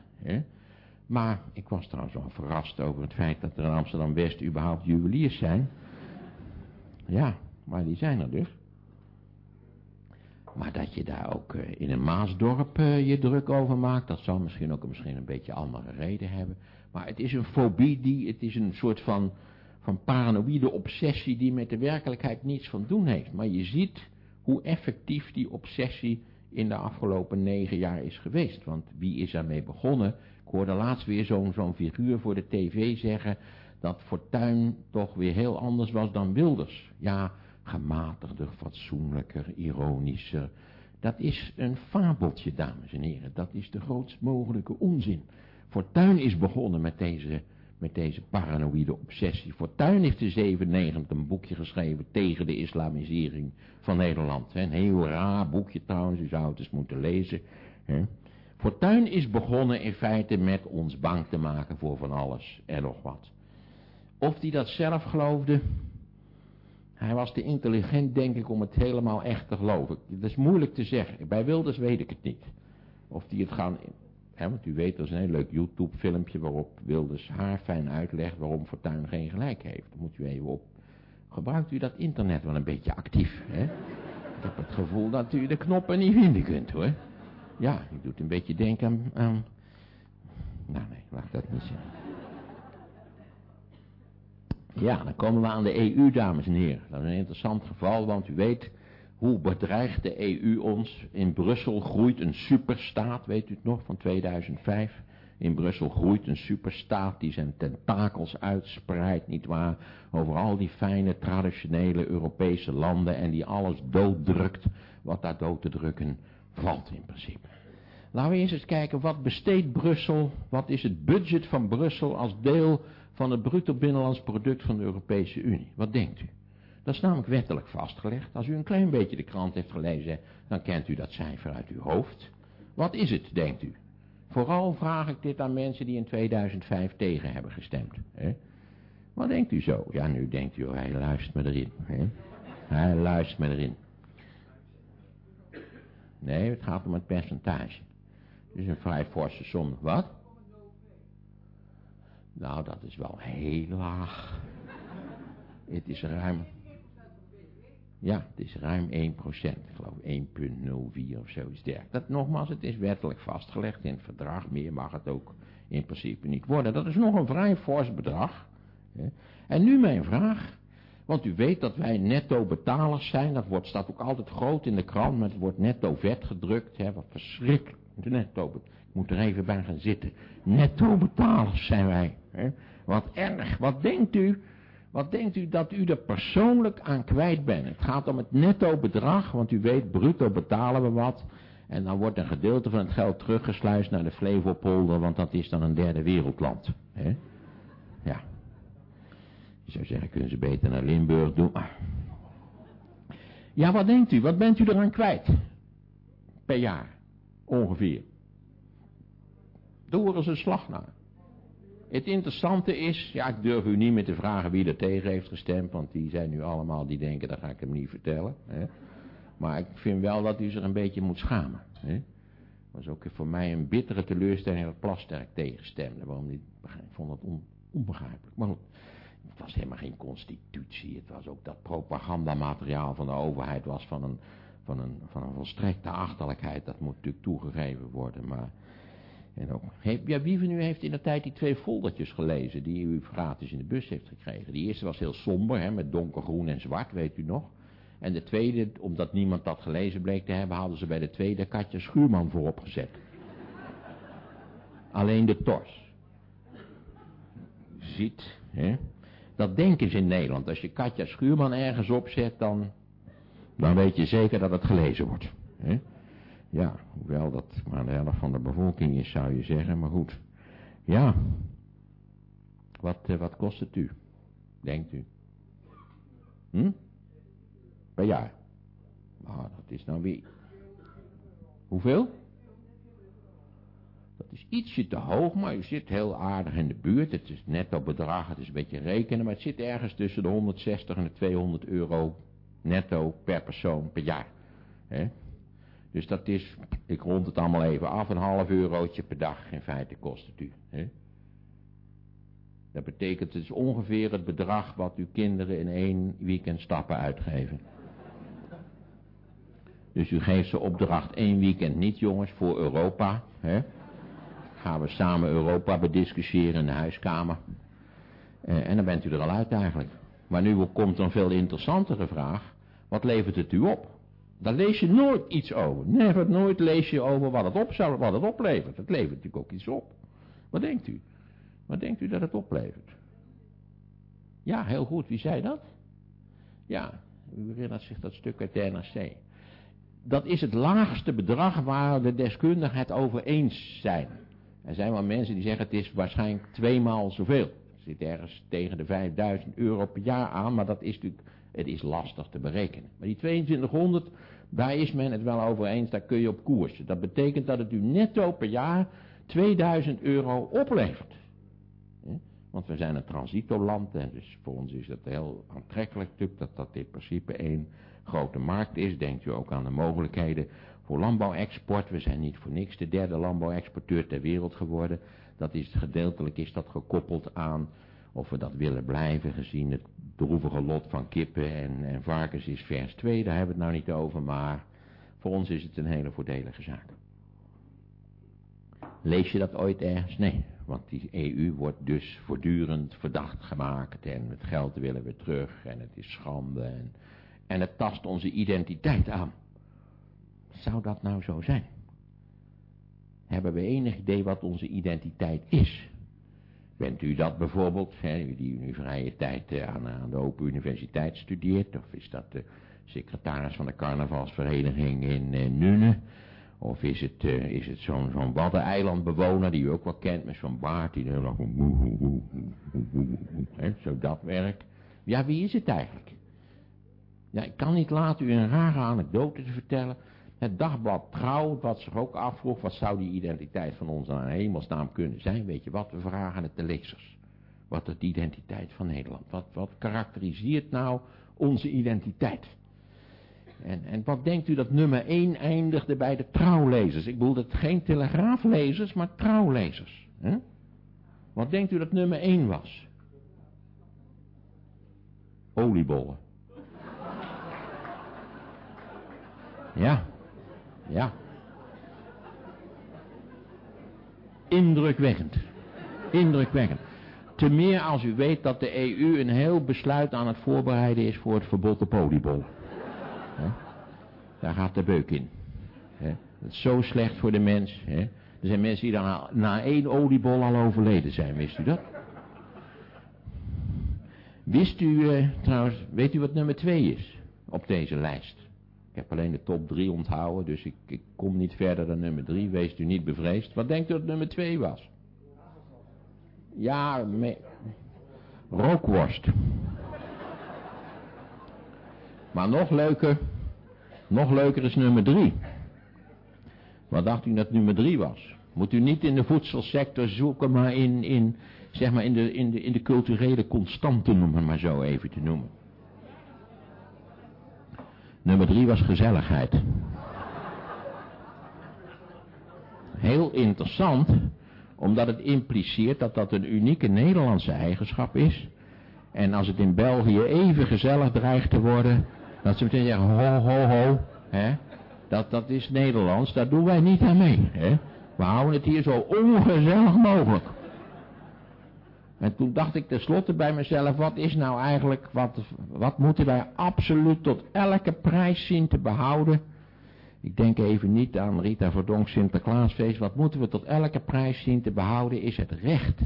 Maar ik was trouwens wel verrast over het feit dat er in Amsterdam-West überhaupt juweliers zijn. Ja, maar die zijn er dus. Maar dat je daar ook eh, in een Maasdorp eh, je druk over maakt, dat zal misschien ook misschien een beetje andere reden hebben. Maar het is een fobie die, het is een soort van, van paranoïde obsessie die met de werkelijkheid niets van doen heeft. Maar je ziet hoe effectief die obsessie in de afgelopen negen jaar is geweest. Want wie is daarmee begonnen? Ik hoorde laatst weer zo'n figuur voor de tv zeggen dat Fortuin toch weer heel anders was dan Wilders. Ja, gematigder, fatsoenlijker, ironischer. Dat is een fabeltje, dames en heren. Dat is de grootst mogelijke onzin. Fortuin is begonnen met deze, met deze paranoïde obsessie. Fortuin heeft in 97 een boekje geschreven tegen de islamisering van Nederland. Een heel raar boekje trouwens, u zou het eens moeten lezen. Fortuin is begonnen in feite met ons bang te maken voor van alles en nog wat. Of hij dat zelf geloofde, hij was te intelligent denk ik om het helemaal echt te geloven. Dat is moeilijk te zeggen. Bij Wilders weet ik het niet. Of die het gaan... Hè, want u weet, er is een heel leuk YouTube filmpje waarop Wilders haar fijn uitlegt waarom Fortuin geen gelijk heeft. Dan moet u even op. Gebruikt u dat internet wel een beetje actief, hè? Ik heb het gevoel dat u de knoppen niet vinden kunt, hoor. Ja, u doet een beetje denken aan... Nou, nee, laat dat niet zeggen. Ja, dan komen we aan de EU, dames en heren. Dat is een interessant geval, want u weet hoe bedreigt de EU ons. In Brussel groeit een superstaat, weet u het nog, van 2005. In Brussel groeit een superstaat die zijn tentakels uitspreidt, nietwaar, over al die fijne traditionele Europese landen en die alles dooddrukt wat daar dood te drukken valt in principe. Laten we eens eens kijken, wat besteedt Brussel, wat is het budget van Brussel als deel van het bruto binnenlands product van de Europese Unie? Wat denkt u? Dat is namelijk wettelijk vastgelegd. Als u een klein beetje de krant heeft gelezen, dan kent u dat cijfer uit uw hoofd. Wat is het, denkt u? Vooral vraag ik dit aan mensen die in 2005 tegen hebben gestemd. Hè? Wat denkt u zo? Ja, nu denkt u, oh, hij luistert me erin. Hè? Hij luistert me erin. Nee, het gaat om het percentage. Dus een vrij forse som. Wat? Nou, dat is wel heel laag. Het is ruim... Ja, het is ruim 1%. Ik geloof 1,04 of zoiets dergelijks. Dat nogmaals, het is wettelijk vastgelegd in het verdrag. Meer mag het ook in principe niet worden. Dat is nog een vrij fors bedrag. En nu mijn vraag. Want u weet dat wij netto betalers zijn. Dat wordt, staat ook altijd groot in de krant. Maar het wordt netto vet gedrukt. Hè, wat verschrikkelijk. Netto, ik moet er even bij gaan zitten. Netto betalers zijn wij. Hè. Wat erg. Wat denkt u? Wat denkt u dat u er persoonlijk aan kwijt bent? Het gaat om het netto bedrag. Want u weet, bruto betalen we wat. En dan wordt een gedeelte van het geld teruggesluist naar de Flevopolder. Want dat is dan een derde wereldland. Hè. Ja. Je zou zeggen, kunnen ze beter naar Limburg doen. Ja, wat denkt u? Wat bent u eraan kwijt? Per jaar. Ongeveer. Doe er eens een slag naar. Het interessante is, ja, ik durf u niet meer te vragen wie er tegen heeft gestemd, want die zijn nu allemaal die denken, dat ga ik hem niet vertellen. Hè. Maar ik vind wel dat u zich een beetje moet schamen. Hè. was ook voor mij een bittere teleurstelling dat Plasterk tegenstemde. Waarom niet? Ik vond dat onbegrijpelijk. Maar goed, het was helemaal geen constitutie. Het was ook dat propagandamateriaal van de overheid was van een, van een, van een volstrekte achterlijkheid. Dat moet natuurlijk toegegeven worden, maar... En ook, ja, wie van u heeft in de tijd die twee foldertjes gelezen die u gratis in de bus heeft gekregen? Die eerste was heel somber, hè, met donkergroen en zwart, weet u nog? En de tweede, omdat niemand dat gelezen bleek te hebben, hadden ze bij de tweede Katja Schuurman voorop gezet. Alleen de tors. Ziet, hè? Dat denken ze in Nederland. Als je Katja Schuurman ergens opzet, dan, dan weet je zeker dat het gelezen wordt. Hè? Ja, hoewel dat maar de helft van de bevolking is, zou je zeggen, maar goed. Ja, wat, uh, wat kost het u, denkt u? Hm? Per jaar. Nou, dat is nou weer... Hoeveel? Dat is ietsje te hoog, maar u zit heel aardig in de buurt. Het is netto bedrag, het is een beetje rekenen, maar het zit ergens tussen de 160 en de 200 euro netto per persoon per jaar. He? Dus dat is, ik rond het allemaal even af, een half eurotje per dag in feite kost het u. He? Dat betekent, is ongeveer het bedrag wat uw kinderen in één weekend stappen uitgeven. Dus u geeft ze opdracht één weekend niet jongens, voor Europa. Hè? Gaan we samen Europa bediscussiëren in de huiskamer. Eh, en dan bent u er al uit eigenlijk. Maar nu komt een veel interessantere vraag. Wat levert het u op? Daar lees je nooit iets over. Never, nooit lees je over wat het, op zou, wat het oplevert. Het levert natuurlijk ook iets op. Wat denkt u? Wat denkt u dat het oplevert? Ja, heel goed. Wie zei dat? Ja, u herinnert zich dat stuk uit de NRC dat is het laagste bedrag waar de deskundigen het over eens zijn. Er zijn wel mensen die zeggen het is waarschijnlijk tweemaal zoveel. Het zit ergens tegen de 5000 euro per jaar aan, maar dat is natuurlijk, het is lastig te berekenen. Maar die 2200, daar is men het wel over eens, daar kun je op koersen. Dat betekent dat het u netto per jaar 2000 euro oplevert. Want we zijn een transitoland en dus voor ons is het heel aantrekkelijk natuurlijk dat dat in principe één grote markt is. Denkt u ook aan de mogelijkheden voor landbouwexport. We zijn niet voor niks de derde landbouwexporteur ter wereld geworden. Dat is gedeeltelijk is dat gekoppeld aan of we dat willen blijven gezien het droevige lot van kippen en, en varkens is vers 2. Daar hebben we het nou niet over, maar voor ons is het een hele voordelige zaak. Lees je dat ooit ergens? Nee, want die EU wordt dus voortdurend verdacht gemaakt en het geld willen we terug en het is schande en en het tast onze identiteit aan. Zou dat nou zo zijn? Hebben we enig idee wat onze identiteit is? Bent u dat bijvoorbeeld, die in uw vrije tijd eh, aan, de Open Universiteit studeert? Of is dat de secretaris van de carnavalsvereniging in uh, Nune? Of is het, uh, is het zo'n zo'n waddeneilandbewoner die u ook wel kent met zo'n baard die heel lang... Zo dat werk. Ja, wie is het eigenlijk? Ja, ik kan niet laten u een rare anekdote te vertellen. Het dagblad Trouw, wat zich ook afvroeg, wat zou die identiteit van ons aan hemelsnaam kunnen zijn? Weet je wat, we vragen de lezers. Wat is de identiteit van Nederland? Wat, wat karakteriseert nou onze identiteit? En, en wat denkt u dat nummer 1 eindigde bij de trouwlezers? Ik bedoel dat geen telegraaflezers, maar trouwlezers. Hè? Wat denkt u dat nummer 1 was? Oliebollen. Ja, ja. Indrukwekkend. Indrukwekkend. Te meer als u weet dat de EU een heel besluit aan het voorbereiden is voor het verbod op oliebol. Daar gaat de beuk in. Dat is zo slecht voor de mens. Er zijn mensen die dan na één oliebol al overleden zijn, wist u dat? Wist u eh, trouwens, weet u wat nummer twee is op deze lijst? Heb alleen de top 3 onthouden, dus ik, ik kom niet verder dan nummer 3. Wees u niet bevreesd. Wat denkt u dat nummer 2 was? Ja, me... rookworst. Maar nog leuker, nog leuker is nummer 3. Wat dacht u dat nummer 3 was? Moet u niet in de voedselsector zoeken, maar in, in, zeg maar in, de, in, de, in de culturele constanten, om het maar zo even te noemen. Nummer drie was gezelligheid. Heel interessant, omdat het impliceert dat dat een unieke Nederlandse eigenschap is. En als het in België even gezellig dreigt te worden, dat ze meteen zeggen, ho, ho, ho, hè. Dat, dat is Nederlands, daar doen wij niet aan mee, hè. We houden het hier zo ongezellig mogelijk. En toen dacht ik tenslotte bij mezelf, wat is nou eigenlijk, wat, wat moeten wij absoluut tot elke prijs zien te behouden? Ik denk even niet aan Rita Verdonk Sinterklaasfeest. Wat moeten we tot elke prijs zien te behouden is het recht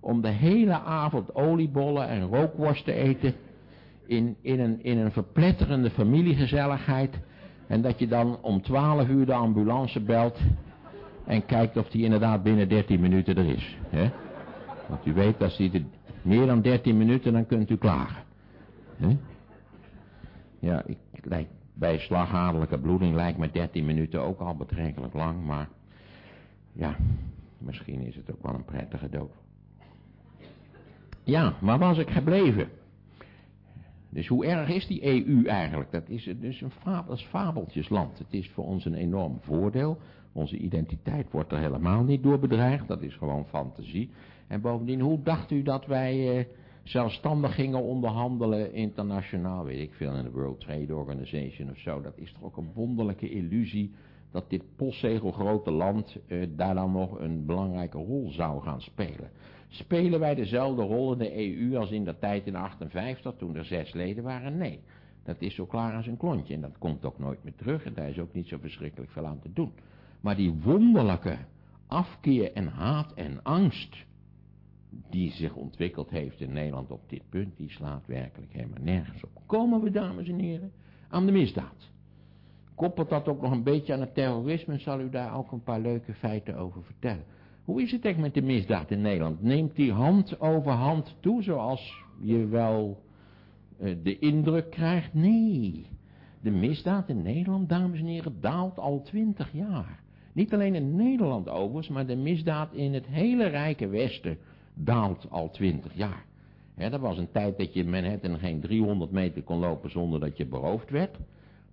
om de hele avond oliebollen en rookworst te eten in, in, een, in een verpletterende familiegezelligheid. En dat je dan om 12 uur de ambulance belt en kijkt of die inderdaad binnen 13 minuten er is. Hè? Want u weet, als er meer dan 13 minuten, dan kunt u klagen. Ja, ik bij slagadelijke bloeding lijkt me 13 minuten ook al betrekkelijk lang, maar ja, misschien is het ook wel een prettige dood. Ja, waar was ik gebleven? Dus hoe erg is die EU eigenlijk? Dat is dus een fabel, fabeltjesland. Het is voor ons een enorm voordeel. Onze identiteit wordt er helemaal niet door bedreigd. Dat is gewoon fantasie. En bovendien, hoe dacht u dat wij eh, zelfstandig gingen onderhandelen internationaal? Weet ik veel, in de World Trade Organization of zo. Dat is toch ook een wonderlijke illusie dat dit postzegelgrote land eh, daar dan nog een belangrijke rol zou gaan spelen. Spelen wij dezelfde rol in de EU als in de tijd in 58 toen er zes leden waren? Nee. Dat is zo klaar als een klontje en dat komt ook nooit meer terug en daar is ook niet zo verschrikkelijk veel aan te doen. Maar die wonderlijke afkeer en haat en angst die zich ontwikkeld heeft in Nederland op dit punt, die slaat werkelijk helemaal nergens op. Komen we, dames en heren, aan de misdaad. Koppelt dat ook nog een beetje aan het terrorisme, zal u daar ook een paar leuke feiten over vertellen. Hoe is het eigenlijk met de misdaad in Nederland? Neemt die hand over hand toe, zoals je wel uh, de indruk krijgt? Nee. De misdaad in Nederland, dames en heren, daalt al twintig jaar. Niet alleen in Nederland overigens, maar de misdaad in het hele rijke Westen daalt al twintig jaar. He, dat was een tijd dat je in Manhattan geen 300 meter kon lopen zonder dat je beroofd werd.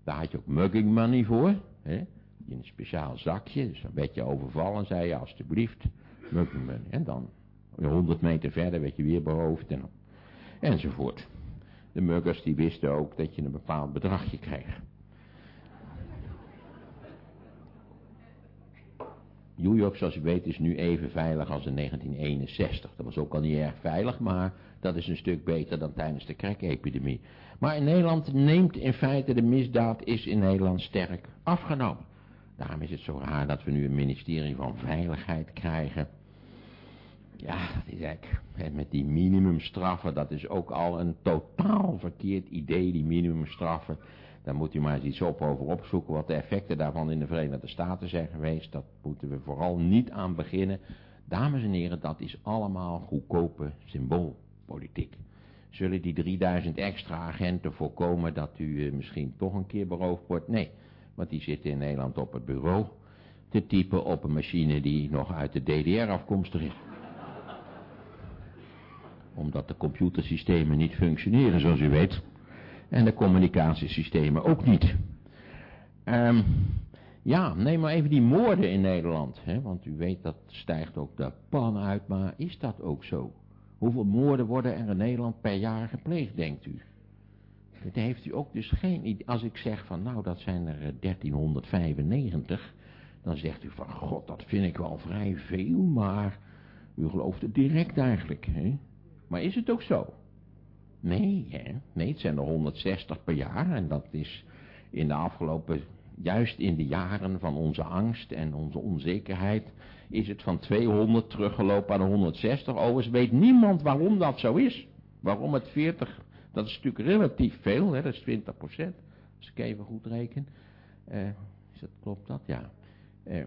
Daar had je ook mugging money voor. In een speciaal zakje. Dus dan werd je overvallen, zei je alstublieft, mugging money. En dan 100 meter verder werd je weer beroofd en, enzovoort. De muggers die wisten ook dat je een bepaald bedragje kreeg. New York, zoals u weet, is nu even veilig als in 1961. Dat was ook al niet erg veilig, maar dat is een stuk beter dan tijdens de crack-epidemie. Maar in Nederland neemt in feite de misdaad is in Nederland sterk afgenomen. Daarom is het zo raar dat we nu een ministerie van Veiligheid krijgen. Ja, dat is eigenlijk, met die minimumstraffen, dat is ook al een totaal verkeerd idee, die minimumstraffen. Daar moet u maar eens iets op over opzoeken wat de effecten daarvan in de Verenigde Staten zijn geweest. Dat moeten we vooral niet aan beginnen. Dames en heren, dat is allemaal goedkope symboolpolitiek. Zullen die 3000 extra agenten voorkomen dat u eh, misschien toch een keer beroofd wordt? Nee, want die zitten in Nederland op het bureau te typen op een machine die nog uit de DDR afkomstig is. Omdat de computersystemen niet functioneren zoals u weet. En de communicatiesystemen ook niet. Um, ja, neem maar even die moorden in Nederland. Hè, want u weet dat stijgt ook de pan uit. Maar is dat ook zo? Hoeveel moorden worden er in Nederland per jaar gepleegd, denkt u? Dat heeft u ook dus geen idee. Als ik zeg van nou dat zijn er 1395. Eh, dan zegt u van god dat vind ik wel vrij veel. Maar u gelooft het direct eigenlijk. Hè? Maar is het ook zo? Nee, nee, het zijn er 160 per jaar en dat is in de afgelopen, juist in de jaren van onze angst en onze onzekerheid, is het van 200 teruggelopen naar 160. Overigens weet niemand waarom dat zo is. Waarom het 40, dat is natuurlijk relatief veel, hè? dat is 20 procent, als ik even goed reken. Uh, is dat, klopt dat? Ja. Uh,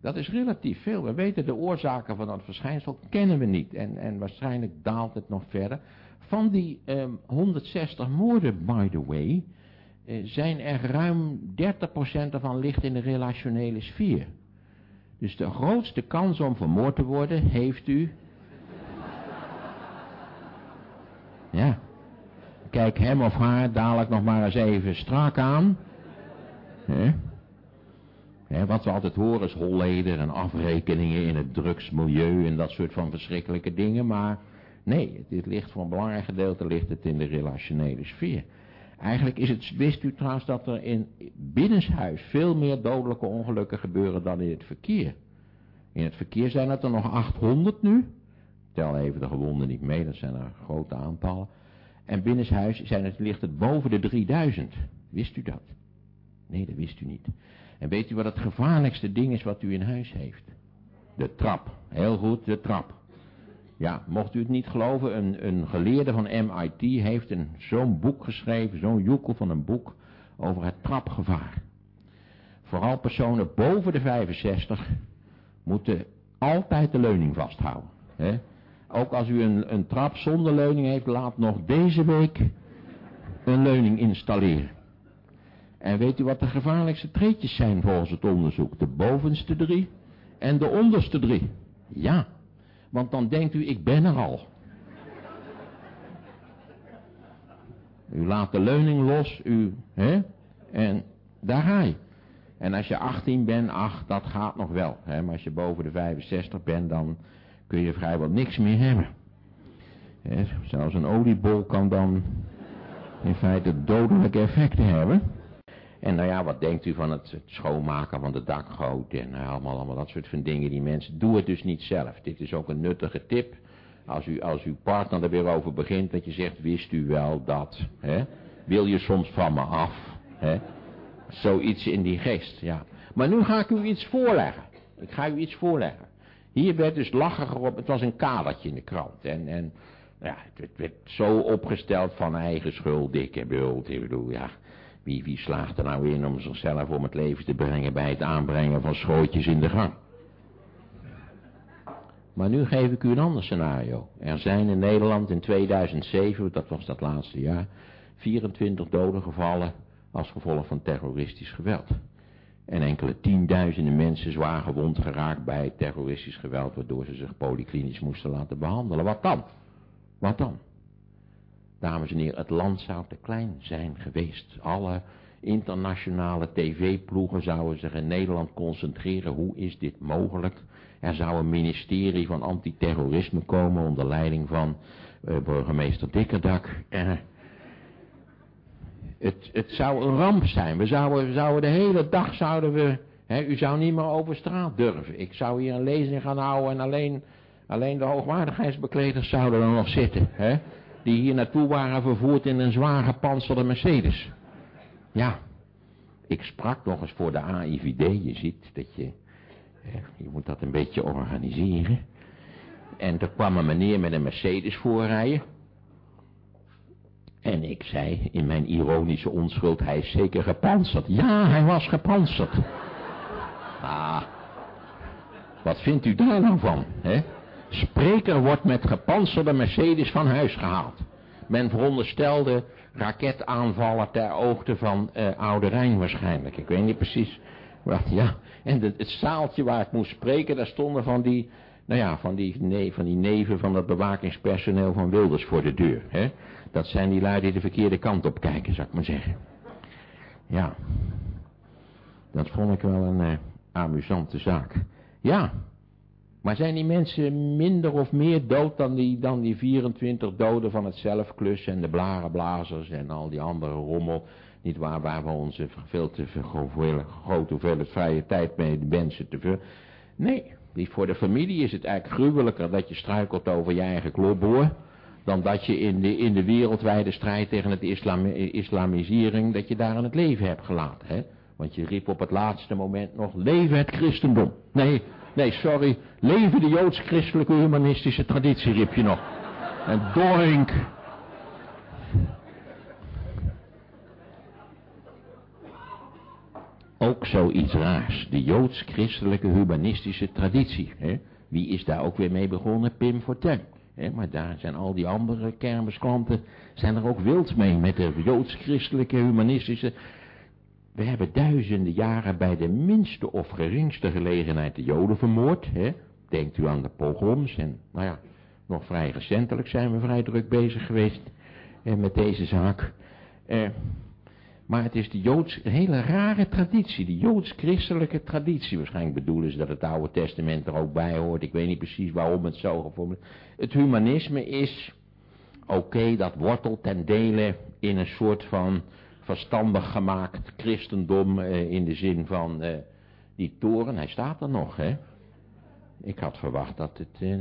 dat is relatief veel. We weten de oorzaken van dat verschijnsel, kennen we niet. En, en waarschijnlijk daalt het nog verder. Van die um, ehm, 160 moorden, by the way, uh, zijn er ruim 30% ervan ligt in de relationele sfeer. Dus de grootste kans om vermoord te worden heeft u... Ja. Kijk hem of haar dadelijk nog maar eens even strak aan. wat we altijd horen is holleder en afrekeningen in het drugsmilieu en dat soort van verschrikkelijke dingen. Maar nee, dit ligt voor een belangrijk gedeelte ligt het in de relationele sfeer. Eigenlijk is het, wist u trouwens dat er in binnenshuis veel meer dodelijke ongelukken gebeuren dan in het verkeer. In het verkeer zijn het er nog 800 nu. Tel even de gewonden niet mee, dat zijn er grote aantallen. En binnenshuis zijn het, ligt het boven de 3000. Wist u dat? Nee, dat wist u niet. En weet u wat het gevaarlijkste ding is wat u in huis heeft? De trap. Heel goed, de trap. Ja, mocht u het niet geloven, een, een geleerde van MIT heeft zo'n boek geschreven, zo'n joekel van een boek, over het trapgevaar. Vooral personen boven de 65 moeten altijd de leuning vasthouden. Hè? Ook als u een, een trap zonder leuning heeft, laat nog deze week een leuning installeren. En weet u wat de gevaarlijkste treetjes zijn volgens het onderzoek? De bovenste drie en de onderste drie. Ja, want dan denkt u, ik ben er al. U laat de leuning los, u, hè, en daar ga je. En als je 18 bent, ach, dat gaat nog wel. Hè, maar als je boven de 65 bent, dan kun je vrijwel niks meer hebben. Hè, zelfs een oliebol kan dan in feite dodelijke effecten hebben. En nou ja, wat denkt u van het, schoonmaken van de dakgoot en nou, allemaal, allemaal dat soort van dingen die mensen. Doe het dus niet zelf. Dit is ook een nuttige tip. Als, u, als uw partner er weer over begint, dat je zegt, wist u wel dat, hè? Wil je soms van me af, hè? Zoiets in die geest, ja. Maar nu ga ik u iets voorleggen. Ik ga u iets voorleggen. Hier werd dus lachen op, het was een kadertje in de krant. En, en ja, het werd, zo opgesteld van eigen schuld, dikke bult. Ik bedoel, ja, wie, wie slaagt er nou in om zichzelf om het leven te brengen bij het aanbrengen van schootjes in de gang? Maar nu geef ik u een ander scenario. Er zijn in Nederland in 2007, dat was dat laatste jaar, 24 doden gevallen als gevolg van terroristisch geweld. En enkele tienduizenden mensen zwaar gewond geraakt bij terroristisch geweld, waardoor ze zich polyklinisch moesten laten behandelen. Wat dan? Wat dan? Dames en heren, het land zou te klein zijn geweest. Alle internationale tv-ploegen zouden zich in Nederland concentreren. Hoe is dit mogelijk? Er zou een ministerie van antiterrorisme komen onder leiding van uh, burgemeester Dikkerdak. Uh, het, het zou een ramp zijn. We zouden, we zouden de hele dag zouden we... Hè, u zou niet meer over straat durven. Ik zou hier een lezing gaan houden en alleen, alleen de hoogwaardigheidsbekleders zouden er nog zitten. Hè? Die hier naartoe waren vervoerd in een zwaar gepantserde Mercedes. Ja, ik sprak nog eens voor de AIVD, je ziet dat je, je moet dat een beetje organiseren. En er kwam een meneer met een Mercedes voorrijden. En ik zei in mijn ironische onschuld, hij is zeker gepantserd. Ja, hij was gepantserd. Ah, wat vindt u daar nou van, hè? Spreker wordt met gepantserde Mercedes van huis gehaald. Men veronderstelde raketaanvallen ter hoogte van uh, Oude Rijn waarschijnlijk. Ik weet niet precies wat, ja. En het zaaltje waar ik moest spreken, daar stonden van die, nou ja, van die, nee, van die neven van het bewakingspersoneel van Wilders voor de deur. Hè? Dat zijn die lui die de verkeerde kant op kijken, zou ik maar zeggen. Ja, dat vond ik wel een uh, amusante zaak. Ja, maar zijn die mensen minder of meer dood dan die, dan die 24 doden van het zelfklus en de blarenblazers en al die andere rommel, niet waar, waar we onze veel te veel, grote hoeveelheid vrije tijd mee de mensen te veel. Nee, die, voor de familie is het eigenlijk gruwelijker dat je struikelt over je eigen klopboor, dan dat je in de, in de wereldwijde strijd tegen het islam, islamisering, dat je daar aan het leven hebt gelaten. Hè? Want je riep op het laatste moment nog, leven het christendom. Nee, Nee, sorry. Leven de joods-christelijke humanistische traditie, riep je nog. En doink. Ook zoiets raars. De joods-christelijke humanistische traditie. Hè? Wie is daar ook weer mee begonnen? Pim Fortuyn. Hè? Maar daar zijn al die andere kermisklanten, zijn er ook wild mee met de joods-christelijke humanistische... We hebben duizenden jaren bij de minste of geringste gelegenheid de Joden vermoord. Hè? Denkt u aan de pogroms en, nou ja, nog vrij recentelijk zijn we vrij druk bezig geweest eh, met deze zaak. Eh, maar het is de Joods, een hele rare traditie, de Joods-christelijke traditie. Waarschijnlijk bedoelen ze dat het Oude Testament er ook bij hoort. Ik weet niet precies waarom het zo gevormd is. Het humanisme is, oké, dat wortelt ten dele in een soort van verstandig gemaakt christendom eh, in de zin van eh, die toren. Hij staat er nog, hè. Ik had verwacht dat het... Eh...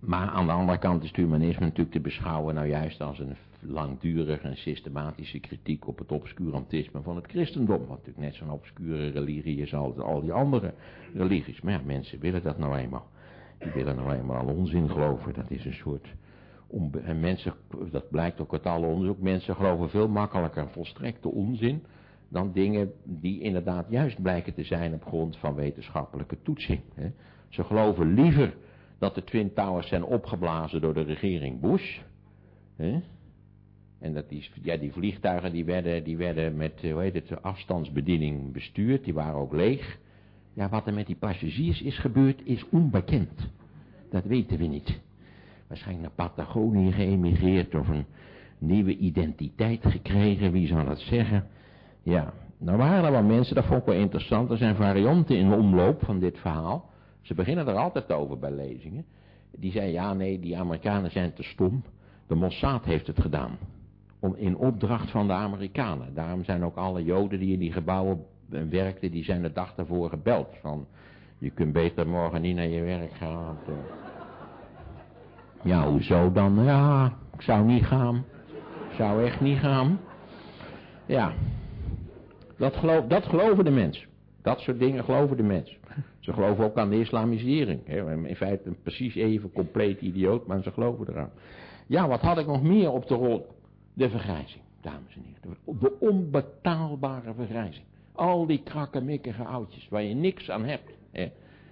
Maar aan de andere kant is het humanisme natuurlijk te beschouwen nou juist als een langdurige en systematische kritiek op het obscurantisme van het christendom. Wat natuurlijk net zo'n obscure religie is als al die andere religies. Maar ja, mensen willen dat nou eenmaal. Die willen nou eenmaal al onzin geloven. Dat is een soort... En mensen, dat blijkt ook uit alle onderzoek, mensen geloven veel makkelijker volstrekte onzin dan dingen die inderdaad juist blijken te zijn op grond van wetenschappelijke toetsing. Ze geloven liever dat de Twin Towers zijn opgeblazen door de regering Bush. En dat die, ja, die vliegtuigen die werden, die werden met hoe heet het, afstandsbediening bestuurd, die waren ook leeg. Ja, wat er met die passagiers is gebeurd is onbekend. Dat weten we niet. Waarschijnlijk naar Patagonië geëmigreerd of een nieuwe identiteit gekregen, wie zou dat zeggen? Ja, nou waren er wel mensen, dat vond ik wel interessant, er zijn varianten in de omloop van dit verhaal. Ze beginnen er altijd over bij lezingen. Die zeiden, ja nee, die Amerikanen zijn te stom. De Mossad heeft het gedaan. Om, in opdracht van de Amerikanen. Daarom zijn ook alle Joden die in die gebouwen werkten, die zijn de dag daarvoor gebeld. Van, je kunt beter morgen niet naar je werk gaan. Ja, hoezo dan? Ja, ik zou niet gaan. Ik zou echt niet gaan. Ja, dat, geloof, dat geloven de mensen. Dat soort dingen geloven de mensen. Ze geloven ook aan de islamisering. In feite een precies even compleet idioot, maar ze geloven eraan. Ja, wat had ik nog meer op de rol? De vergrijzing, dames en heren. De onbetaalbare vergrijzing. Al die krakkemikkige oudjes, waar je niks aan hebt.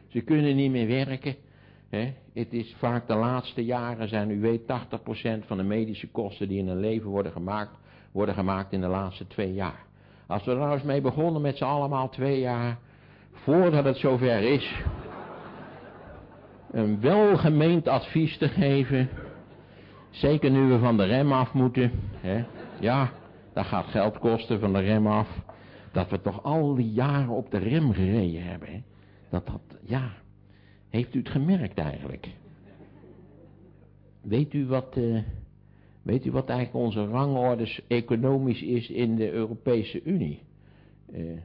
Ze kunnen niet meer werken. Het is vaak de laatste jaren zijn, u weet, 80% van de medische kosten die in een leven worden gemaakt, worden gemaakt in de laatste twee jaar. Als we er nou eens mee begonnen met z'n allemaal twee jaar, voordat het zover is, een welgemeend advies te geven, zeker nu we van de rem af moeten, ja, dat gaat geld kosten van de rem af, dat we toch al die jaren op de rem gereden hebben, dat dat, ja, heeft u het gemerkt eigenlijk? Weet u wat... Uh, Weet u wat eigenlijk onze rangorde economisch is in de Europese Unie? Uh,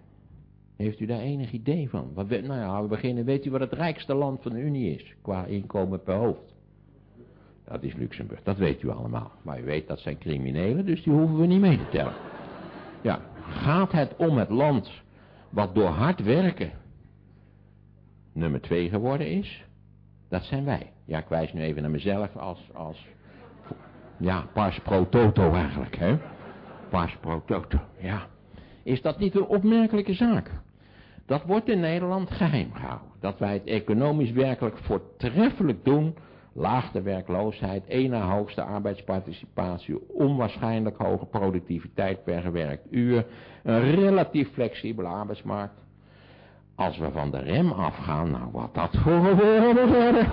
heeft u daar enig idee van? Nou ja, we beginnen. Weet u wat het rijkste land van de Unie is? Qua inkomen per hoofd. Dat is Luxemburg. Dat weet u allemaal. Maar u weet dat zijn criminelen, dus die hoeven we niet mee te tellen. Ja, gaat het om het land wat door hard werken nummer twee geworden is? Dat zijn wij. Ja, ik wijs nu even naar mezelf als, als ja, pars pro toto eigenlijk, hè. Pars pro toto, ja. Is dat niet een opmerkelijke zaak? Dat wordt in Nederland geheim gehouden. Dat wij het economisch werkelijk voortreffelijk doen. Laagste werkloosheid, na hoogste arbeidsparticipatie, onwaarschijnlijk hoge productiviteit per gewerkt uur, een relatief flexibele arbeidsmarkt. Als we van de rem afgaan, nou wat dat voor worden.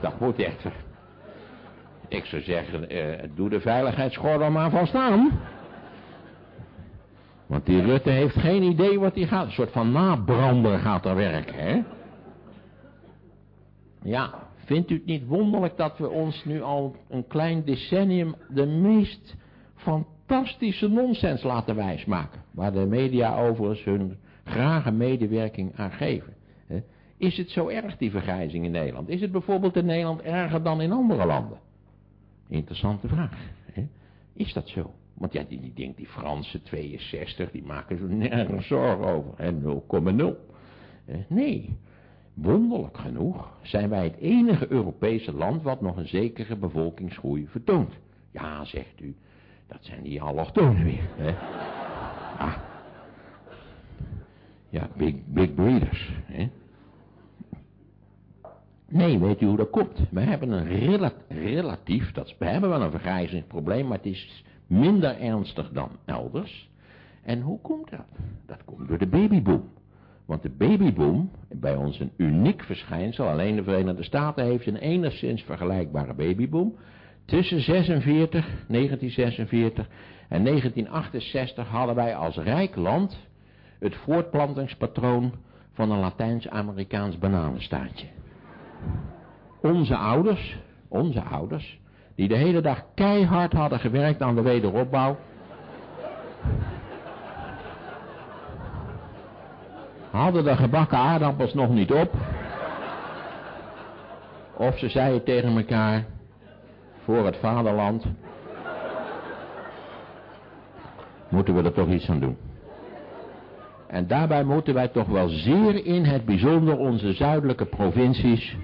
Dat moet echt ik zou zeggen, eh, doe de veiligheidsgordel maar van staan. Want die Rutte heeft geen idee wat hij gaat. Een soort van nabrander gaat er werken, hè? Ja, vindt u het niet wonderlijk dat we ons nu al een klein decennium de meest fantastische nonsens laten wijsmaken? Waar de media overigens hun grage medewerking aan geven. Is het zo erg, die vergrijzing in Nederland? Is het bijvoorbeeld in Nederland erger dan in andere landen? Interessante vraag. Is dat zo? Want ja, die, die denkt die Franse 62, die maken zo nergens zorgen over. 0,0. Nee, wonderlijk genoeg zijn wij het enige Europese land wat nog een zekere bevolkingsgroei vertoont. Ja, zegt u, dat zijn die allochtonen weer. Hè? Ah. Ja, big, big breeders. Hè? Nee, weet u hoe dat komt? We hebben een relatief, dat, we hebben wel een vergrijzingsprobleem, maar het is minder ernstig dan elders. En hoe komt dat? Dat komt door de babyboom. Want de babyboom, bij ons een uniek verschijnsel, alleen de Verenigde Staten heeft een enigszins vergelijkbare babyboom. Tussen 46, 1946 en 1968 hadden wij als rijk land het voortplantingspatroon van een Latijns-Amerikaans bananenstaatje. Onze ouders, onze ouders, die de hele dag keihard hadden gewerkt aan de wederopbouw, hadden de gebakken aardappels nog niet op. Of ze zeiden tegen elkaar, voor het vaderland, moeten we er toch iets aan doen. En daarbij moeten wij toch wel zeer in het bijzonder onze zuidelijke provincies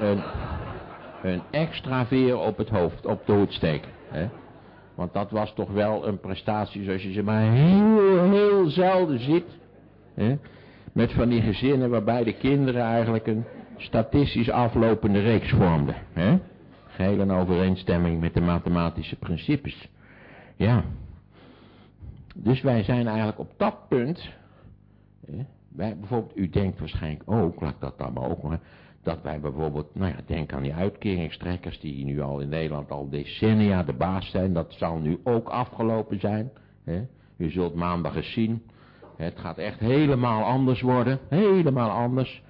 een, een extra veer op het hoofd, op de hoed steken. Hè? Want dat was toch wel een prestatie zoals je ze maar heel, heel zelden ziet. Hè? Met van die gezinnen waarbij de kinderen eigenlijk een statistisch aflopende reeks vormden. Hè? Geheel in overeenstemming met de mathematische principes. Ja. Dus wij zijn eigenlijk op dat punt... Bijvoorbeeld, u denkt waarschijnlijk ook, laat dat dan maar ook dat wij bijvoorbeeld, nou ja, denk aan die uitkeringstrekkers... die nu al in Nederland al decennia de baas zijn... dat zal nu ook afgelopen zijn. Hè. U zult maandag eens zien... Het gaat echt helemaal anders worden. Helemaal anders.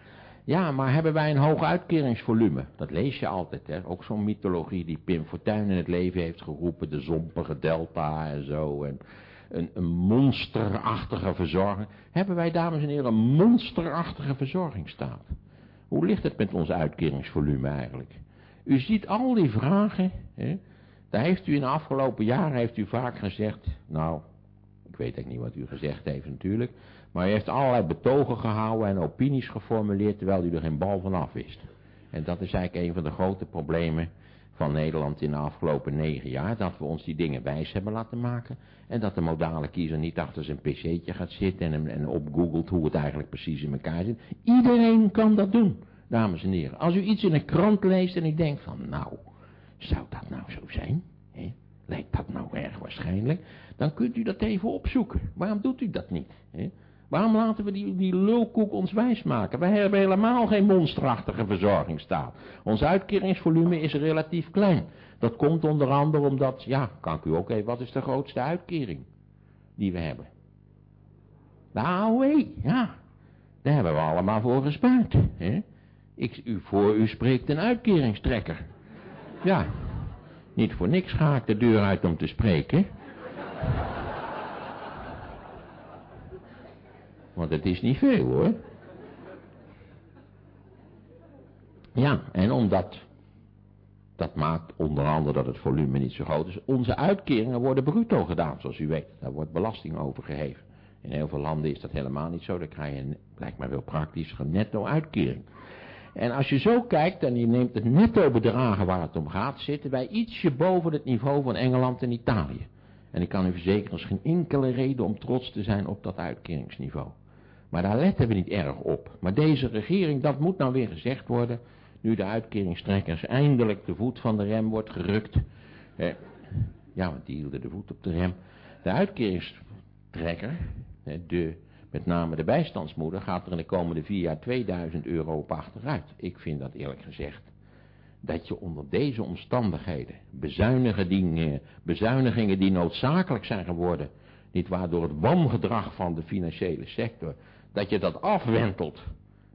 Ja, maar hebben wij een hoog uitkeringsvolume? Dat lees je altijd, hè. Ook zo'n mythologie die Pim Fortuyn in het leven heeft geroepen. De zompige delta en zo. En een, een monsterachtige verzorging. Hebben wij, dames en heren, een monsterachtige verzorgingsstaat? Hoe ligt het met ons uitkeringsvolume eigenlijk? U ziet al die vragen, hè. Daar heeft u in de afgelopen jaren heeft u vaak gezegd, nou, ik weet eigenlijk niet wat u gezegd heeft natuurlijk. Maar u heeft allerlei betogen gehouden en opinies geformuleerd terwijl u er geen bal van af wist. En dat is eigenlijk een van de grote problemen van Nederland in de afgelopen negen jaar. Dat we ons die dingen wijs hebben laten maken. En dat de modale kiezer niet achter zijn pc'tje gaat zitten en, en opgoogelt hoe het eigenlijk precies in elkaar zit. Iedereen kan dat doen, dames en heren. Als u iets in een krant leest en ik denk van nou, zou dat nou zo zijn? Lijkt dat nou erg waarschijnlijk? Dan kunt u dat even opzoeken. Waarom doet u dat niet? He? Waarom laten we die, die lulkoek ons wijsmaken? Wij hebben helemaal geen monsterachtige verzorgingsstaat. Ons uitkeringsvolume is relatief klein. Dat komt onder andere omdat, ja, kan ik u ook even, wat is de grootste uitkering die we hebben? De AOE, ja. Daar hebben we allemaal voor gespaard. Hè? Ik, u, voor u spreekt een uitkeringstrekker. Ja, niet voor niks ga ik de deur uit om te spreken. Want het is niet veel hoor. Ja, en omdat, dat maakt onder andere dat het volume niet zo groot is. Onze uitkeringen worden bruto gedaan, zoals u weet. Daar wordt belasting over geheven. In heel veel landen is dat helemaal niet zo. Dan krijg je, lijkt mij wel praktisch, een netto uitkering. En als je zo kijkt en je neemt het netto bedragen waar het om gaat, zitten wij ietsje boven het niveau van Engeland en Italië. En ik kan u verzekeren, er is geen enkele reden om trots te zijn op dat uitkeringsniveau. Maar daar letten we niet erg op. Maar deze regering, dat moet nou weer gezegd worden, nu de uitkeringstrekkers eindelijk de voet van de rem wordt gerukt. Eh, ja, want die hielden de voet op de rem. De uitkeringstrekker, de, met name de bijstandsmoeder, gaat er in de komende vier jaar 2000 euro op achteruit. Ik vind dat eerlijk gezegd dat je onder deze omstandigheden bezuinigingen, bezuinigingen die noodzakelijk zijn geworden, niet waar door het wangedrag van de financiële sector, dat je dat afwentelt.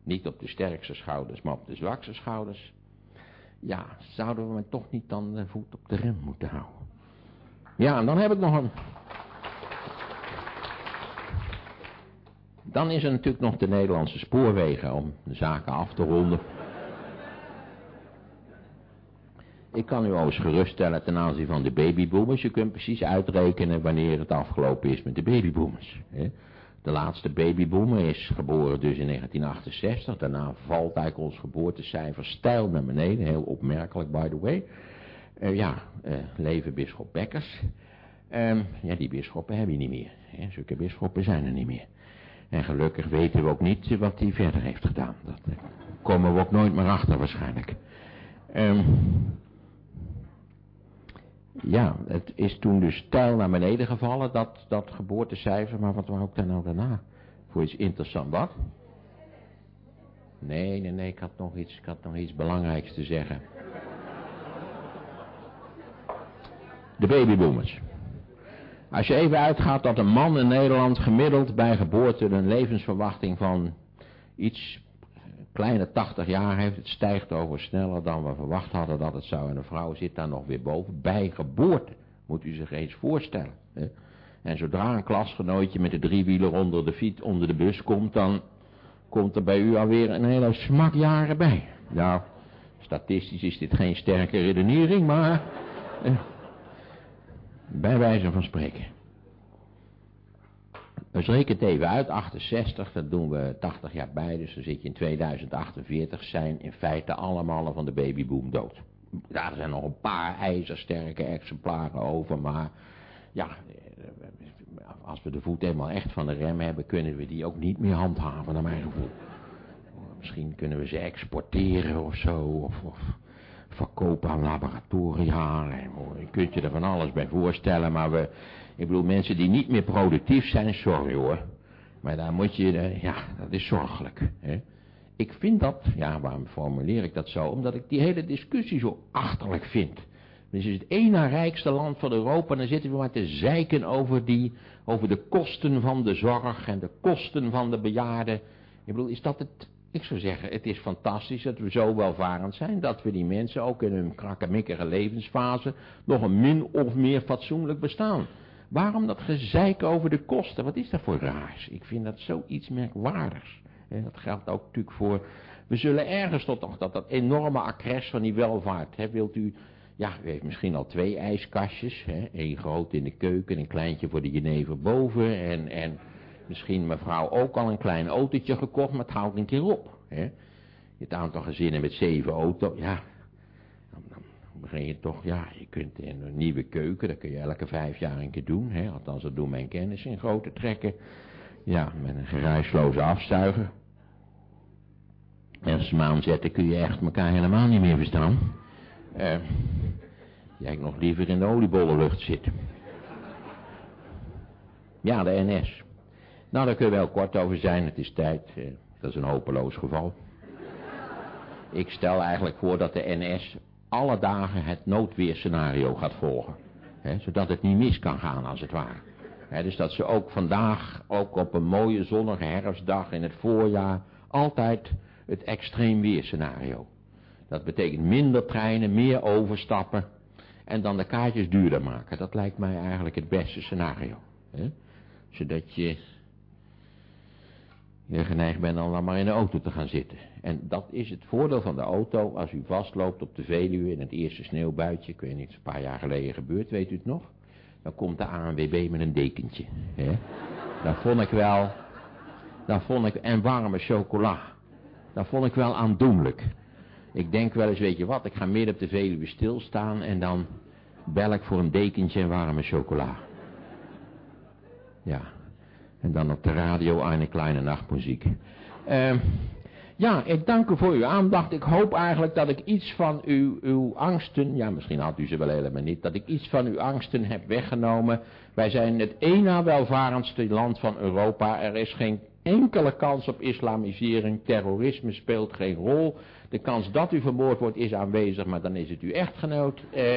Niet op de sterkste schouders, maar op de zwakste schouders. Ja, zouden we toch niet dan de voet op de rem moeten houden. Ja, en dan heb ik nog een... Dan is er natuurlijk nog de Nederlandse spoorwegen om de zaken af te ronden. Ik kan u eens geruststellen ten aanzien van de babyboomers. Je kunt precies uitrekenen wanneer het afgelopen is met de babyboomers. De laatste babyboomer is geboren dus in 1968. Daarna valt eigenlijk ons geboortecijfer stijl naar beneden. Heel opmerkelijk, by the way. Uh, ja, uh, leven bisschop Bekkers. Uh, ja, die bisschoppen hebben je niet meer. Hè? Zulke bisschoppen zijn er niet meer. En gelukkig weten we ook niet wat hij verder heeft gedaan. Dat uh, komen we ook nooit meer achter waarschijnlijk. Um, ja, het is toen dus stijl naar beneden gevallen, dat, dat geboortecijfer. Maar wat wou ik daar nou daarna? Voor iets interessant, wat? Nee, nee, nee, ik had nog iets, ik had nog iets belangrijks te zeggen. De babyboomers. Als je even uitgaat dat een man in Nederland gemiddeld bij geboorte een levensverwachting van iets kleine 80 jaar heeft, het stijgt over sneller dan we verwacht hadden dat het zou. En een vrouw zit daar nog weer boven, bij geboorte. Moet u zich eens voorstellen. Hè? En zodra een klasgenootje met de driewieler onder de fiets, onder de bus komt, dan komt er bij u alweer een hele smak jaren bij. Nou, statistisch is dit geen sterke redenering, maar... Eh, bij wijze van spreken. Dus reken het even uit, 68, dat doen we 80 jaar bij, dus dan zit je in 2048, zijn in feite allemaal van de babyboom dood. Daar zijn nog een paar ijzersterke exemplaren over, maar ja, als we de voet helemaal echt van de rem hebben, kunnen we die ook niet meer handhaven, naar mijn gevoel. Misschien kunnen we ze exporteren of zo, of, of verkopen aan laboratoria. Je kunt je er van alles bij voorstellen, maar we, ik bedoel, mensen die niet meer productief zijn, sorry hoor. Maar daar moet je, eh, ja, dat is zorgelijk. Hè? Ik vind dat, ja, waarom formuleer ik dat zo? Omdat ik die hele discussie zo achterlijk vind. Dus is het ene rijkste land van Europa en dan zitten we maar te zeiken over, die, over de kosten van de zorg en de kosten van de bejaarden. Ik bedoel, is dat het, ik zou zeggen, het is fantastisch dat we zo welvarend zijn, dat we die mensen ook in hun krakkemikkige levensfase nog een min of meer fatsoenlijk bestaan. Waarom dat gezeik over de kosten? Wat is dat voor raars? Ik vind dat zoiets merkwaardigs. En dat geldt ook natuurlijk voor... We zullen ergens tot nog dat, dat enorme accres van die welvaart. Hè, wilt u... Ja, u heeft misschien al twee ijskastjes. Hè, Eén groot in de keuken, een kleintje voor de jenever boven. En, en misschien mevrouw ook al een klein autootje gekocht, maar het houdt een keer op. Hè. Het aantal gezinnen met zeven auto's, ja, begin je toch, ja, je kunt in een nieuwe keuken, dat kun je elke vijf jaar een keer doen, hè, althans dat doen mijn kennis in grote trekken. Ja, met een geruisloze afzuiger. En als ze hem aanzetten kun je echt elkaar helemaal niet meer verstaan. Uh, jij nog liever in de oliebollenlucht zitten. Ja, de NS. Nou, daar kun je wel kort over zijn, het is tijd. Uh, dat is een hopeloos geval. Ik stel eigenlijk voor dat de NS alle dagen het noodweerscenario gaat volgen. Zodat het niet mis kan gaan als het ware. Dus dat ze ook vandaag, ook op een mooie zonnige herfstdag in het voorjaar, altijd het extreem weerscenario. Dat betekent minder treinen, meer overstappen en dan de kaartjes duurder maken. Dat lijkt mij eigenlijk het beste scenario. Zodat je je geneigd bent dan, dan maar in de auto te gaan zitten. En dat is het voordeel van de auto als u vastloopt op de Veluwe in het eerste sneeuwbuitje. Ik weet niet, een paar jaar geleden gebeurd, weet u het nog? Dan komt de ANWB met een dekentje. Hè? Dat vond ik wel, dat vond ik, en warme chocola. Dat vond ik wel aandoenlijk. Ik denk wel eens, weet je wat, ik ga midden op de Veluwe stilstaan en dan bel ik voor een dekentje en warme chocola. Ja. En dan op de radio een kleine nachtmuziek. Uh, ja, ik dank u voor uw aandacht. Ik hoop eigenlijk dat ik iets van uw, uw angsten, ja misschien had u ze wel helemaal niet, dat ik iets van uw angsten heb weggenomen. Wij zijn het één na welvarendste land van Europa. Er is geen enkele kans op islamisering. Terrorisme speelt geen rol. De kans dat u vermoord wordt is aanwezig, maar dan is het uw echtgenoot. Uh,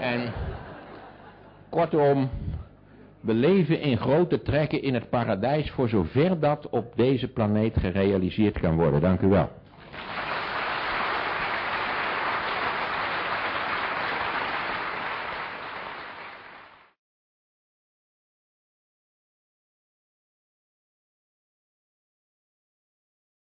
en kortom, we leven in grote trekken in het paradijs voor zover dat op deze planeet gerealiseerd kan worden. Dank u wel.